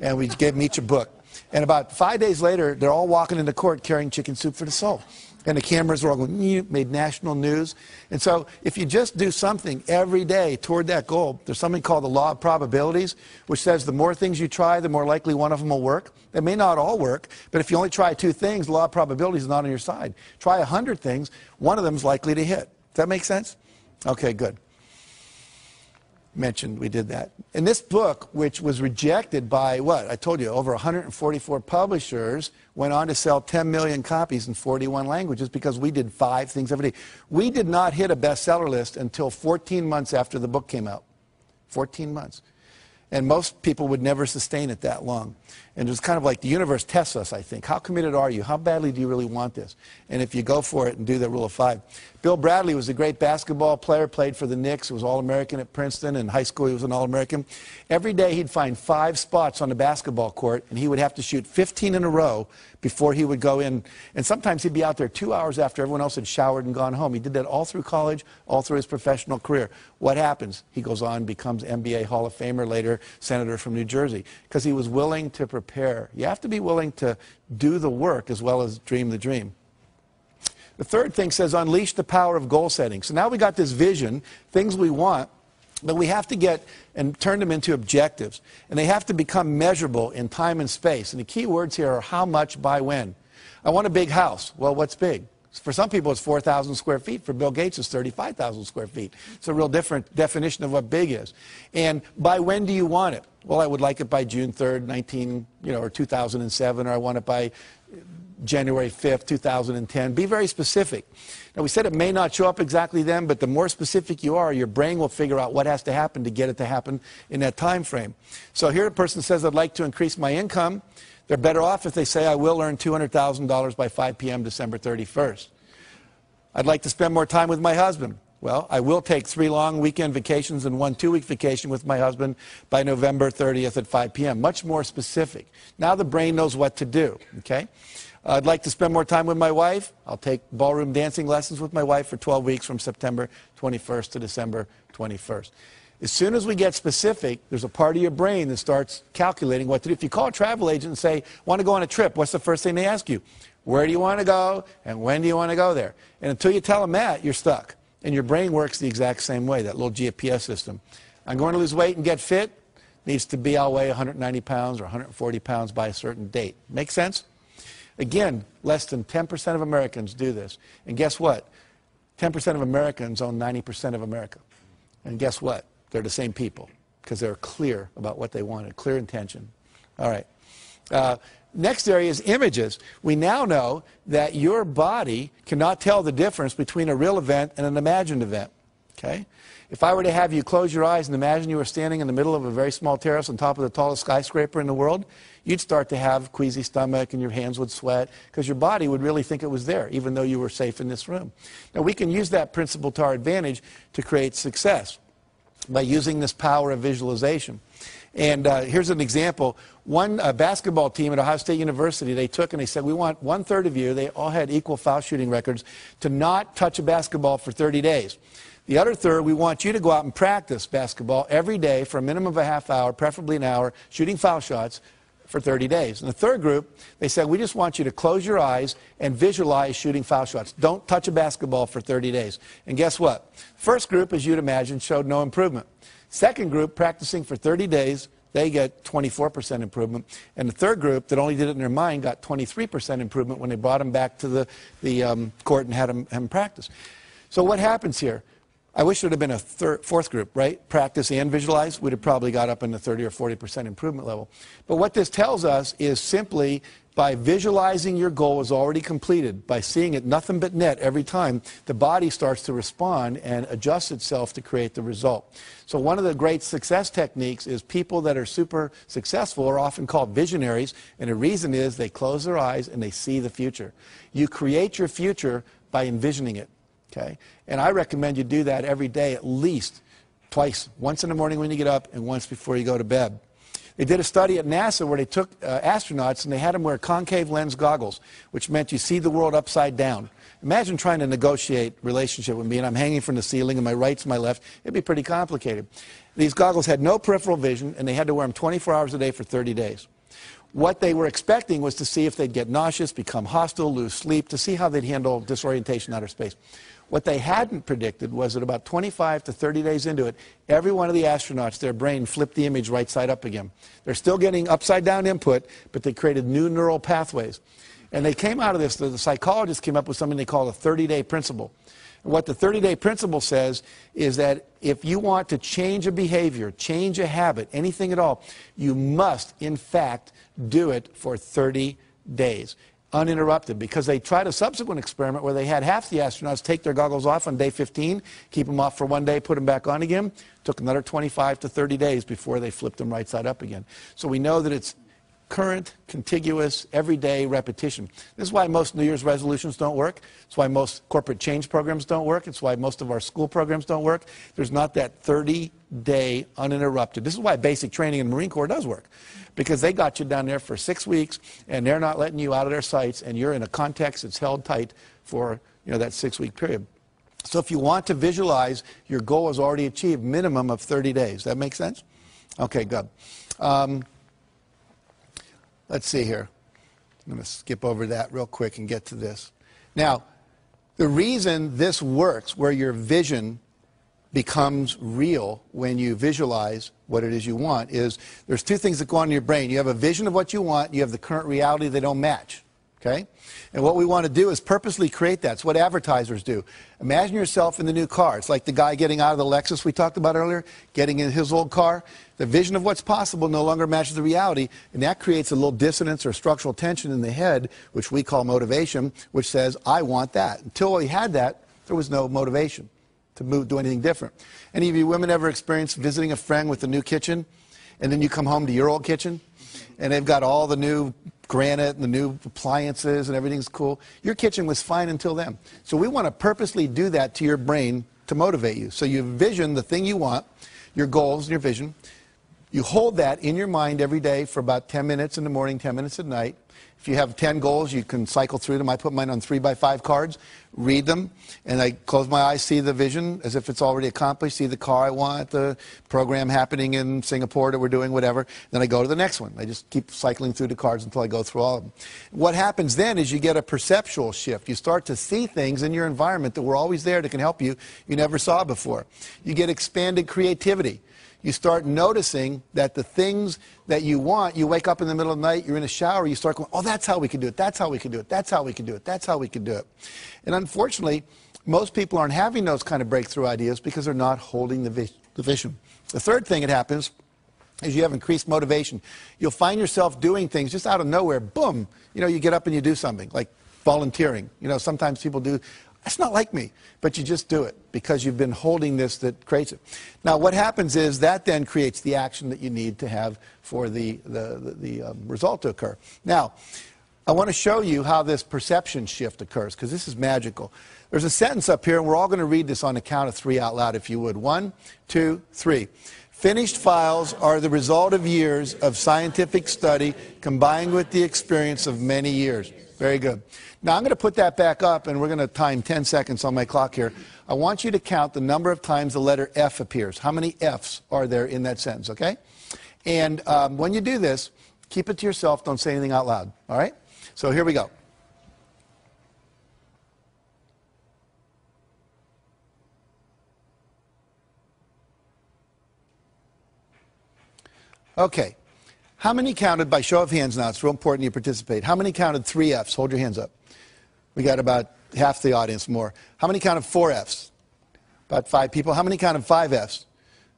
And we gave them each a book. And about five days later, they're all walking into court carrying Chicken Soup for the Soul and the cameras were all going, made national news. And so if you just do something every day toward that goal, there's something called the law of probabilities, which says the more things you try, the more likely one of them will work. They may not all work, but if you only try two things, the law of probabilities is not on your side. Try a hundred things, one of them is likely to hit. Does that make sense? Okay, good mentioned we did that. In this book, which was rejected by what? I told you, over 144 publishers, went on to sell 10 million copies in 41 languages because we did five things every day. We did not hit a bestseller list until 14 months after the book came out. 14 months. And most people would never sustain it that long. And it's kind of like the universe tests us, I think. How committed are you? How badly do you really want this? And if you go for it and do the rule of five. Bill Bradley was a great basketball player, played for the Knicks, was All American at Princeton. In high school, he was an All American. Every day, he'd find five spots on the basketball court, and he would have to shoot 15 in a row before he would go in. And sometimes he'd be out there two hours after everyone else had showered and gone home. He did that all through college, all through his professional career. What happens? He goes on, becomes NBA Hall of Famer, later senator from New Jersey, because he was willing to prepare. You have to be willing to do the work as well as dream the dream. The third thing says unleash the power of goal setting. So now we got this vision, things we want, but we have to get and turn them into objectives. And they have to become measurable in time and space. And the key words here are how much by when. I want a big house. Well, what's big? For some people, it's 4,000 square feet. For Bill Gates, it's 35,000 square feet. It's a real different definition of what big is. And by when do you want it? Well, I would like it by June 3rd, 19, you know, or 2007, or I want it by January 5th, 2010. Be very specific. Now, we said it may not show up exactly then, but the more specific you are, your brain will figure out what has to happen to get it to happen in that time frame. So here a person says, I'd like to increase my income. They're better off if they say, I will earn $200,000 by 5 p.m. December 31st. I'd like to spend more time with my husband. Well, I will take three long weekend vacations and one two week vacation with my husband by November 30th at 5 p.m. Much more specific. Now the brain knows what to do, okay? I'd like to spend more time with my wife. I'll take ballroom dancing lessons with my wife for 12 weeks from September 21st to December 21st. As soon as we get specific, there's a part of your brain that starts calculating what to do. If you call a travel agent and say, want to go on a trip, what's the first thing they ask you? Where do you want to go and when do you want to go there? And until you tell them that, you're stuck. And your brain works the exact same way, that little GPS system. I'm going to lose weight and get fit, needs to be, I'll weigh 190 pounds or 140 pounds by a certain date. Make sense? Again, less than 10% of Americans do this. And guess what? 10% of Americans own 90% of America. And guess what? They're the same people because they're clear about what they wanted, clear intention. All right. Uh, next area is images. We now know that your body cannot tell the difference between a real event and an imagined event. Okay? If I were to have you close your eyes and imagine you were standing in the middle of a very small terrace on top of the tallest skyscraper in the world, you'd start to have queasy stomach and your hands would sweat because your body would really think it was there, even though you were safe in this room. Now, we can use that principle to our advantage to create success by using this power of visualization. And uh, here's an example. One uh, basketball team at Ohio State University, they took and they said, we want one third of you, they all had equal foul shooting records, to not touch a basketball for 30 days. The other third, we want you to go out and practice basketball every day for a minimum of a half hour, preferably an hour, shooting foul shots for 30 days. And the third group, they said, we just want you to close your eyes and visualize shooting foul shots. Don't touch a basketball for 30 days. And guess what? First group, as you'd imagine, showed no improvement. Second group, practicing for 30 days, they get 24% improvement. And the third group that only did it in their mind got 23% improvement when they brought them back to the, the um, court and had them, had them practice. So what happens here? I wish there would have been a fourth group, right? Practice and visualize. We'd have probably got up in the 30 or 40% improvement level. But what this tells us is simply by visualizing your goal as already completed, by seeing it nothing but net every time, the body starts to respond and adjust itself to create the result. So, one of the great success techniques is people that are super successful are often called visionaries, and the reason is they close their eyes and they see the future. You create your future by envisioning it. Okay? And I recommend you do that every day at least twice once in the morning when you get up and once before you go to bed. They did a study at NASA where they took uh, astronauts and they had them wear concave lens goggles, which meant you see the world upside down. Imagine trying to negotiate a relationship with me and I'm hanging from the ceiling and my right's my left. It'd be pretty complicated. These goggles had no peripheral vision and they had to wear them 24 hours a day for 30 days. What they were expecting was to see if they'd get nauseous, become hostile, lose sleep, to see how they'd handle disorientation in outer space. What they hadn't predicted was that about 25 to 30 days into it, every one of the astronauts, their brain flipped the image right side up again. They're still getting upside down input, but they created new neural pathways. And they came out of this, the, psychologists came up with something they call a 30 day principle. And what the 30 day principle says is that if you want to change a behavior, change a habit, anything at all, you must, in fact, do it for 30 days uninterrupted because they tried a subsequent experiment where they had half the astronauts take their goggles off on day 15, keep them off for one day, put them back on again. Took another 25 to 30 days before they flipped them right side up again. So we know that it's current, contiguous, everyday repetition. This is why most New Year's resolutions don't work. It's why most corporate change programs don't work. It's why most of our school programs don't work. There's not that 30 day uninterrupted. This is why basic training in the Marine Corps does work. Because they got you down there for six weeks and they're not letting you out of their sights and you're in a context that's held tight for you know, that six week period. So if you want to visualize your goal is already achieved, minimum of 30 days. That makes sense? Okay, good. Um, Let's see here. I'm going to skip over that real quick and get to this. Now, the reason this works, where your vision becomes real when you visualize what it is you want, is there's two things that go on in your brain. You have a vision of what you want, you have the current reality they don't match. Okay? And what we want to do is purposely create that. It's what advertisers do. Imagine yourself in the new car. It's like the guy getting out of the Lexus we talked about earlier, getting in his old car. The vision of what's possible no longer matches the reality, and that creates a little dissonance or structural tension in the head, which we call motivation, which says, I want that. Until we had that, there was no motivation to move, do anything different. Any of you women ever experienced visiting a friend with a new kitchen, and then you come home to your old kitchen, and they've got all the new granite and the new appliances and everything's cool. Your kitchen was fine until then. So we want to purposely do that to your brain to motivate you. So you vision the thing you want, your goals and your vision. You hold that in your mind every day for about 10 minutes in the morning, 10 minutes at night. If you have 10 goals, you can cycle through them. I put mine on three by five cards, read them, and I close my eyes, see the vision as if it's already accomplished, see the car I want, the program happening in Singapore that we're doing, whatever. Then I go to the next one. I just keep cycling through the cards until I go through all of them. What happens then is you get a perceptual shift. You start to see things in your environment that were always there that can help you you never saw before. You get expanded creativity you start noticing that the things that you want, you wake up in the middle of the night, you're in a shower, you start going, oh, that's how we can do it, that's how we can do it, that's how we can do it, that's how we can do it. And unfortunately, most people aren't having those kind of breakthrough ideas because they're not holding the, the vision. The third thing that happens is you have increased motivation. You'll find yourself doing things just out of nowhere, boom, you know, you get up and you do something, like volunteering. You know, sometimes people do that's not like me. But you just do it because you've been holding this that creates it. Now, what happens is that then creates the action that you need to have for the, the, the, the um, result to occur. Now, I want to show you how this perception shift occurs because this is magical. There's a sentence up here, and we're all going to read this on the count of three out loud, if you would. One, two, three. Finished files are the result of years of scientific study combined with the experience of many years. Very good. Now I'm going to put that back up and we're going to time 10 seconds on my clock here. I want you to count the number of times the letter F appears. How many F's are there in that sentence, okay? And um, when you do this, keep it to yourself. Don't say anything out loud, all right? So here we go. Okay. How many counted, by show of hands now, it's real important you participate. How many counted three F's? Hold your hands up. We got about half the audience more. How many counted four F's? About five people. How many counted five F's?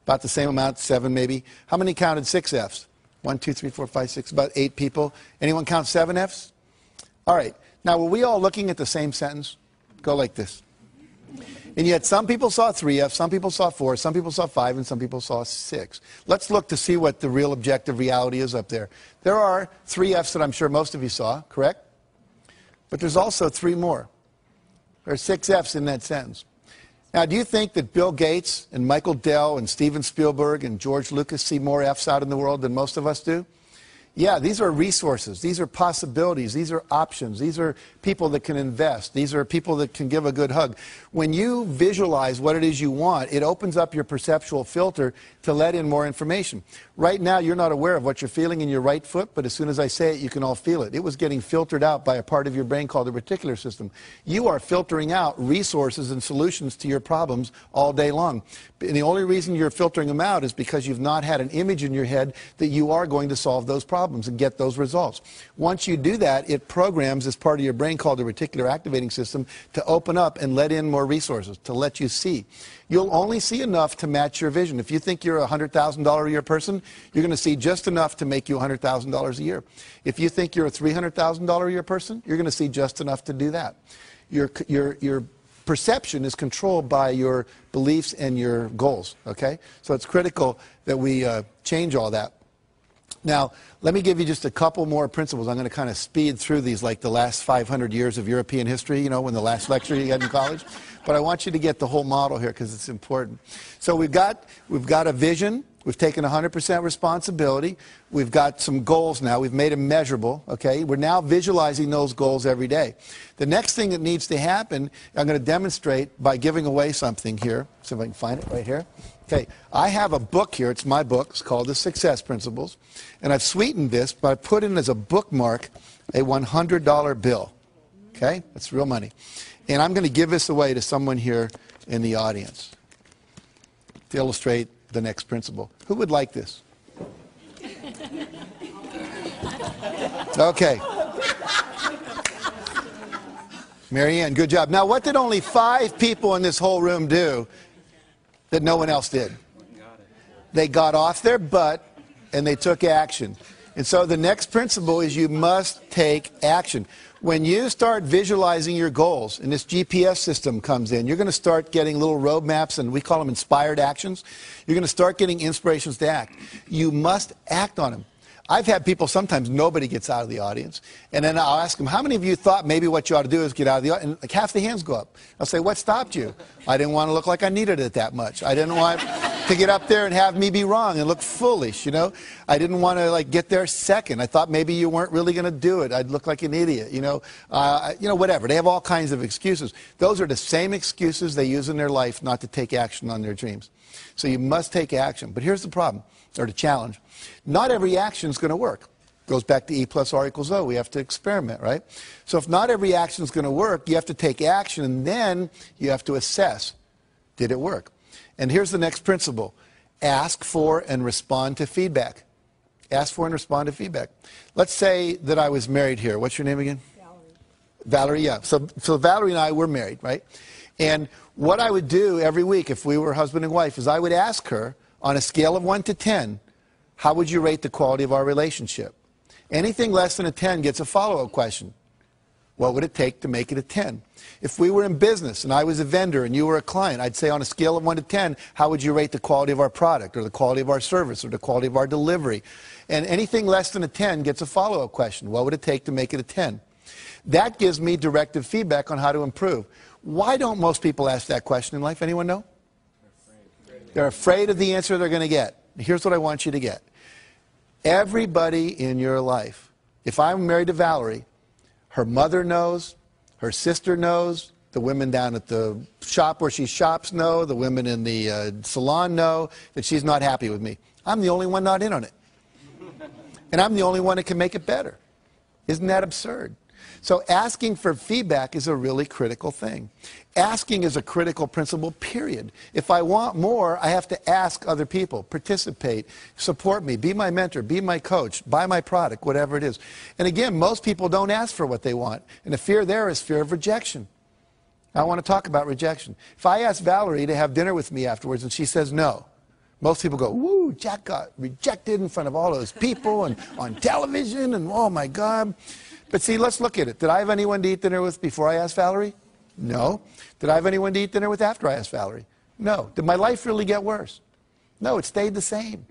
About the same amount, seven maybe. How many counted six F's? One, two, three, four, five, six, about eight people. Anyone count seven Fs? All right. Now, were we all looking at the same sentence? Go like this. And yet, some people saw 3F, some people saw four, some people saw five, and some people saw six. Let's look to see what the real objective reality is up there. There are three Fs that I'm sure most of you saw, correct? But there's also three more. There are six Fs in that sentence. Now, do you think that Bill Gates and Michael Dell and Steven Spielberg and George Lucas see more Fs out in the world than most of us do? Yeah, these are resources. These are possibilities. These are options. These are people that can invest. These are people that can give a good hug. When you visualize what it is you want, it opens up your perceptual filter to let in more information. Right now, you're not aware of what you're feeling in your right foot, but as soon as I say it, you can all feel it. It was getting filtered out by a part of your brain called the reticular system. You are filtering out resources and solutions to your problems all day long. And the only reason you're filtering them out is because you've not had an image in your head that you are going to solve those problems and get those results. Once you do that, it programs this part of your brain called the reticular activating system to open up and let in more resources, to let you see. You'll only see enough to match your vision. If you think you're a $100,000 a year person, you're going to see just enough to make you $100,000 a year. If you think you're a $300,000 a year person, you're going to see just enough to do that. Your, your, your perception is controlled by your beliefs and your goals, okay? So it's critical that we uh, change all that. Now, let me give you just a couple more principles. I'm going to kind of speed through these like the last 500 years of European history, you know, when the last lecture you had in college. But I want you to get the whole model here because it's important. So we've got, we've got a vision. We've taken 100% responsibility. We've got some goals now. We've made them measurable, okay? We're now visualizing those goals every day. The next thing that needs to happen, I'm going to demonstrate by giving away something here. See if I can find it right here. Okay, I have a book here. It's my book. It's called The Success Principles. And I've sweetened this by putting as a bookmark a $100 bill. Okay, that's real money. And I'm going to give this away to someone here in the audience to illustrate the next principle. Who would like this? Okay. Marianne, good job. Now, what did only five people in this whole room do that no one else did? They got off their butt and they took action. And so the next principle is you must take action. When you start visualizing your goals and this GPS system comes in, you're going to start getting little roadmaps and we call them inspired actions. You're going to start getting inspirations to act. You must act on them. I've had people, sometimes nobody gets out of the audience, and then I'll ask them, how many of you thought maybe what you ought to do is get out of the audience? And like half the hands go up. I'll say, what stopped you? I didn't want to look like I needed it that much. I didn't want to get up there and have me be wrong and look foolish, you know? I didn't want to like get there second. I thought maybe you weren't really going to do it. I'd look like an idiot, you know? Uh, you know, whatever. They have all kinds of excuses. Those are the same excuses they use in their life not to take action on their dreams. So you must take action. But here's the problem, or the challenge. Not every action is going to work. Goes back to E plus R equals O. We have to experiment, right? So if not every action is going to work, you have to take action, and then you have to assess, did it work? And here's the next principle. Ask for and respond to feedback. Ask for and respond to feedback. Let's say that I was married here. What's your name again? Valerie. Valerie, yeah. So, so Valerie and I were married, right? And what I would do every week if we were husband and wife is I would ask her on a scale of 1 to 10, how would you rate the quality of our relationship? Anything less than a 10 gets a follow up question. What would it take to make it a 10? If we were in business and I was a vendor and you were a client, I'd say on a scale of 1 to 10, how would you rate the quality of our product or the quality of our service or the quality of our delivery? And anything less than a 10 gets a follow up question. What would it take to make it a 10? That gives me directive feedback on how to improve. Why don't most people ask that question in life? Anyone know? They're afraid of the answer they're going to get. Here's what I want you to get. Everybody in your life, if I'm married to Valerie, her mother knows, her sister knows, the women down at the shop where she shops know, the women in the uh, salon know that she's not happy with me. I'm the only one not in on it. And I'm the only one that can make it better. Isn't that absurd? So asking for feedback is a really critical thing. Asking is a critical principle, period. If I want more, I have to ask other people, participate, support me, be my mentor, be my coach, buy my product, whatever it is. And again, most people don't ask for what they want. And the fear there is fear of rejection. I want to talk about rejection. If I ask Valerie to have dinner with me afterwards and she says no, Most people go, woo, Jack got rejected in front of all those people and on television and oh my God. But see, let's look at it. Did I have anyone to eat dinner with before I asked Valerie? No. Did I have anyone to eat dinner with after I asked Valerie? No. Did my life really get worse? No, it stayed the same.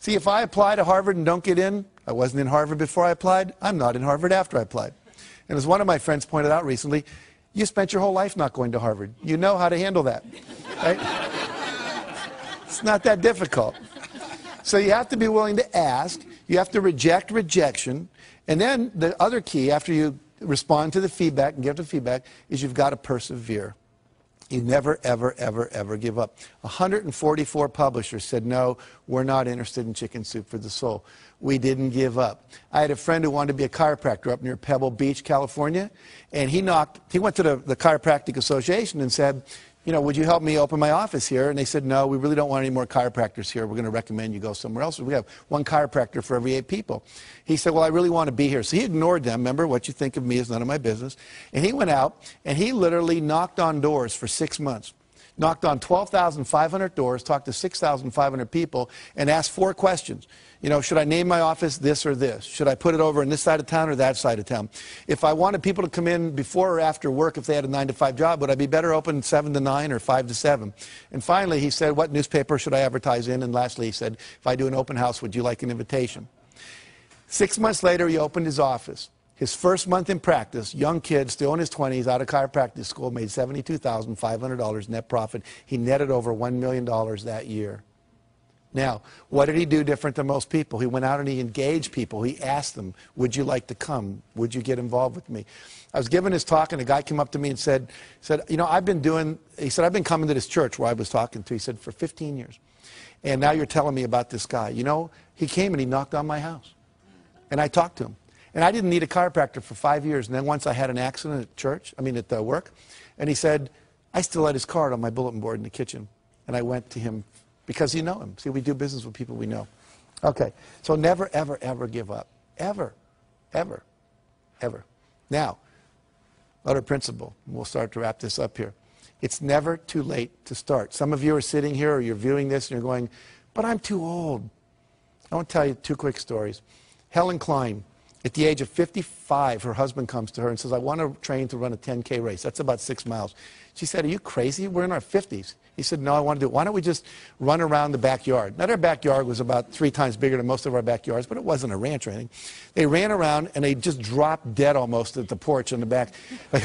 See, if I apply to Harvard and don't get in, I wasn't in Harvard before I applied, I'm not in Harvard after I applied. And as one of my friends pointed out recently, you spent your whole life not going to Harvard. You know how to handle that. Right? it's not that difficult. So you have to be willing to ask, you have to reject rejection, and then the other key after you respond to the feedback and give the feedback is you've got to persevere. You never, ever, ever, ever give up. 144 publishers said, no, we're not interested in Chicken Soup for the Soul. We didn't give up. I had a friend who wanted to be a chiropractor up near Pebble Beach, California, and he knocked, he went to the, the Chiropractic Association and said, you know, would you help me open my office here? And they said, no, we really don't want any more chiropractors here. We're going to recommend you go somewhere else. We have one chiropractor for every eight people. He said, well, I really want to be here. So he ignored them. Remember, what you think of me is none of my business. And he went out and he literally knocked on doors for six months. Knocked on 12,500 doors, talked to 6,500 people, and asked four questions you know, should I name my office this or this? Should I put it over in this side of town or that side of town? If I wanted people to come in before or after work if they had a 9 to 5 job, would I be better open 7 to 9 or 5 to 7? And finally, he said, what newspaper should I advertise in? And lastly, he said, if I do an open house, would you like an invitation? Six months later, he opened his office. His first month in practice, young kid, still in his 20s, out of chiropractic school, made $72,500 net profit. He netted over $1 million that year. Now, what did he do different than most people? He went out and he engaged people. He asked them, Would you like to come? Would you get involved with me? I was giving his talk, and a guy came up to me and said, said You know, I've been doing, he said, I've been coming to this church where I was talking to. He said, For 15 years. And now you're telling me about this guy. You know, he came and he knocked on my house. And I talked to him. And I didn't need a chiropractor for five years. And then once I had an accident at church, I mean at uh, work, and he said, I still had his card on my bulletin board in the kitchen. And I went to him because you know him. See, we do business with people we know. Okay, so never, ever, ever give up. Ever, ever, ever. Now, other principle. We'll start to wrap this up here. It's never too late to start. Some of you are sitting here or you're viewing this and you're going, but I'm too old. I want to tell you two quick stories. Helen Klein, at the age of 55, her husband comes to her and says, I want to train to run a 10K race. That's about six miles. She said, Are you crazy? We're in our 50s. He said, No, I want to do it. Why don't we just run around the backyard? Now, their backyard was about three times bigger than most of our backyards, but it wasn't a ranch or anything. They ran around and they just dropped dead almost at the porch in the back. Like,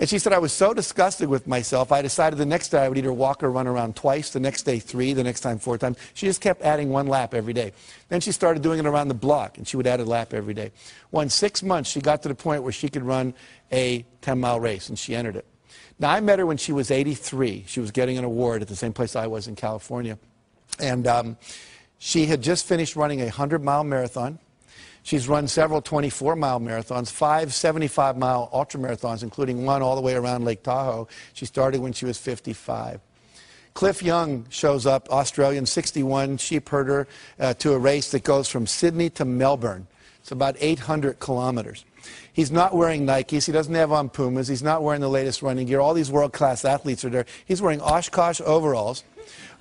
and she said, I was so disgusted with myself, I decided the next day I would either walk or run around twice, the next day three, the next time four times. She just kept adding one lap every day. Then she started doing it around the block, and she would add a lap every day. Well, in six months, she got to the point where she could run a 10 mile race, and she entered it. Now, I met her when she was 83. She was getting an award at the same place I was in California. And um, she had just finished running a 100 mile marathon. She's run several 24 mile marathons, five 75 mile ultra marathons, including one all the way around Lake Tahoe. She started when she was 55. Cliff Young shows up, Australian 61 sheep herder, uh, to a race that goes from Sydney to Melbourne. It's about 800 kilometers. He's not wearing Nikes. He doesn't have on Pumas. He's not wearing the latest running gear. All these world-class athletes are there. He's wearing Oshkosh overalls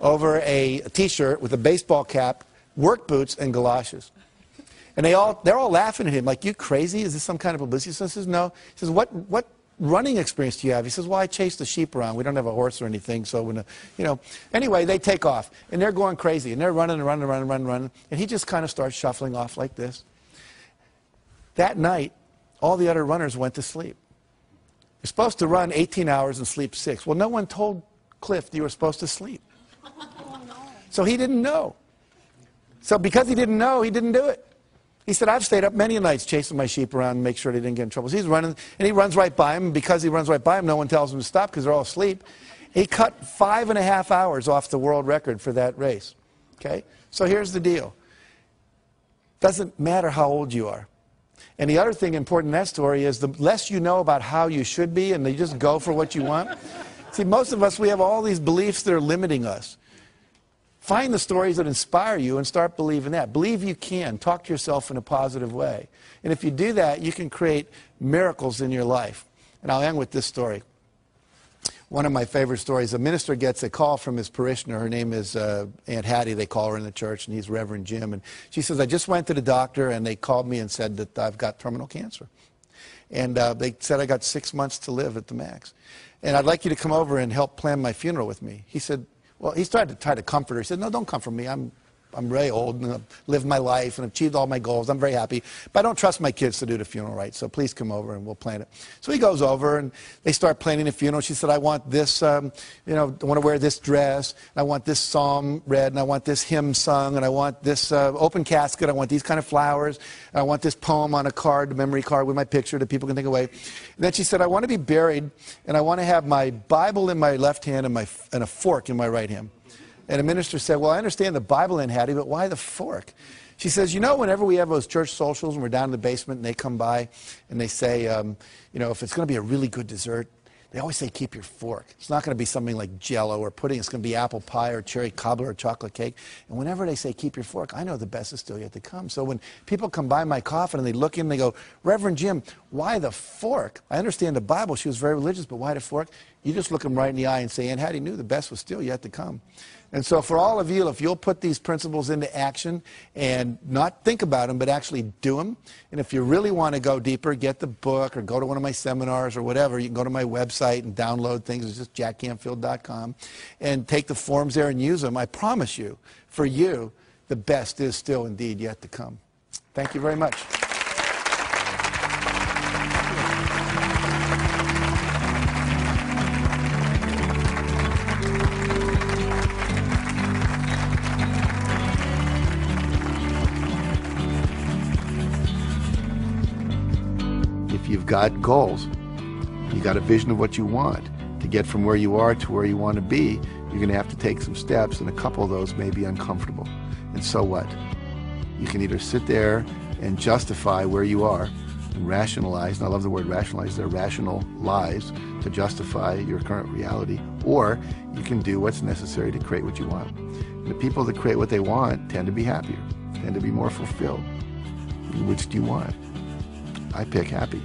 over a T-shirt with a baseball cap, work boots, and galoshes. And they all, they're all laughing at him, like, you crazy? Is this some kind of publicity? He says, no. He says, what, what running experience do you have? He says, well, I chase the sheep around. We don't have a horse or anything, so, when, uh, you know. Anyway, they take off, and they're going crazy, and they're running and running and running and running, running. And he just kind of starts shuffling off like this. That night, all the other runners went to sleep. You're supposed to run 18 hours and sleep six. Well, no one told Cliff you were supposed to sleep. Oh, so he didn't know. So because he didn't know, he didn't do it. He said, I've stayed up many nights chasing my sheep around and make sure they didn't get in trouble. So he's running, and he runs right by him. And because he runs right by him, no one tells him to stop because they're all asleep. He cut five and a half hours off the world record for that race. Okay? So here's the deal. Doesn't matter how old you are. And the other thing important in that story is the less you know about how you should be and you just go for what you want. See, most of us, we have all these beliefs that are limiting us. Find the stories that inspire you and start believing that. Believe you can. Talk to yourself in a positive way. And if you do that, you can create miracles in your life. And I'll end with this story. one of my favorite stories. A minister gets a call from his parishioner. Her name is uh, Aunt Hattie, they call her in the church, and he's Reverend Jim. And she says, I just went to the doctor, and they called me and said that I've got terminal cancer. And uh, they said I got six months to live at the max. And I'd like you to come over and help plan my funeral with me. He said, Well, he started to try to comfort her. He said, No, don't comfort me. I'm I'm very old and I've lived my life and achieved all my goals. I'm very happy. But I don't trust my kids to do the funeral right, so please come over and we'll plan it. So he goes over and they start planning the funeral. She said, I want this, um, you know, I want to wear this dress, I want this psalm read, and I want this hymn sung, and I want this uh, open casket, I want these kind of flowers, I want this poem on a card, a memory card with my picture that people can take away. And then she said, I want to be buried, and I want to have my Bible in my left hand and, my, and a fork in my right hand. And a minister said, Well, I understand the Bible in Hattie, but why the fork? She says, You know, whenever we have those church socials and we're down in the basement and they come by and they say, um, You know, if it's going to be a really good dessert, they always say, Keep your fork. It's not going to be something like jello or pudding. It's going to be apple pie or cherry cobbler or chocolate cake. And whenever they say, Keep your fork, I know the best is still yet to come. So when people come by my coffin and they look in and they go, Reverend Jim, why the fork? I understand the Bible. She was very religious, but why the fork? You just look them right in the eye and say, Aunt Hattie knew the best was still yet to come. And so, for all of you, if you'll put these principles into action and not think about them, but actually do them, and if you really want to go deeper, get the book or go to one of my seminars or whatever, you can go to my website and download things. It's just jackcanfield.com and take the forms there and use them. I promise you, for you, the best is still indeed yet to come. Thank you very much. Got goals, you got a vision of what you want to get from where you are to where you want to be, you're going to have to take some steps, and a couple of those may be uncomfortable. And so what? You can either sit there and justify where you are and rationalize, and I love the word rationalize, they're rational lies to justify your current reality, or you can do what's necessary to create what you want. And the people that create what they want tend to be happier, tend to be more fulfilled. Which do you want? I pick happy.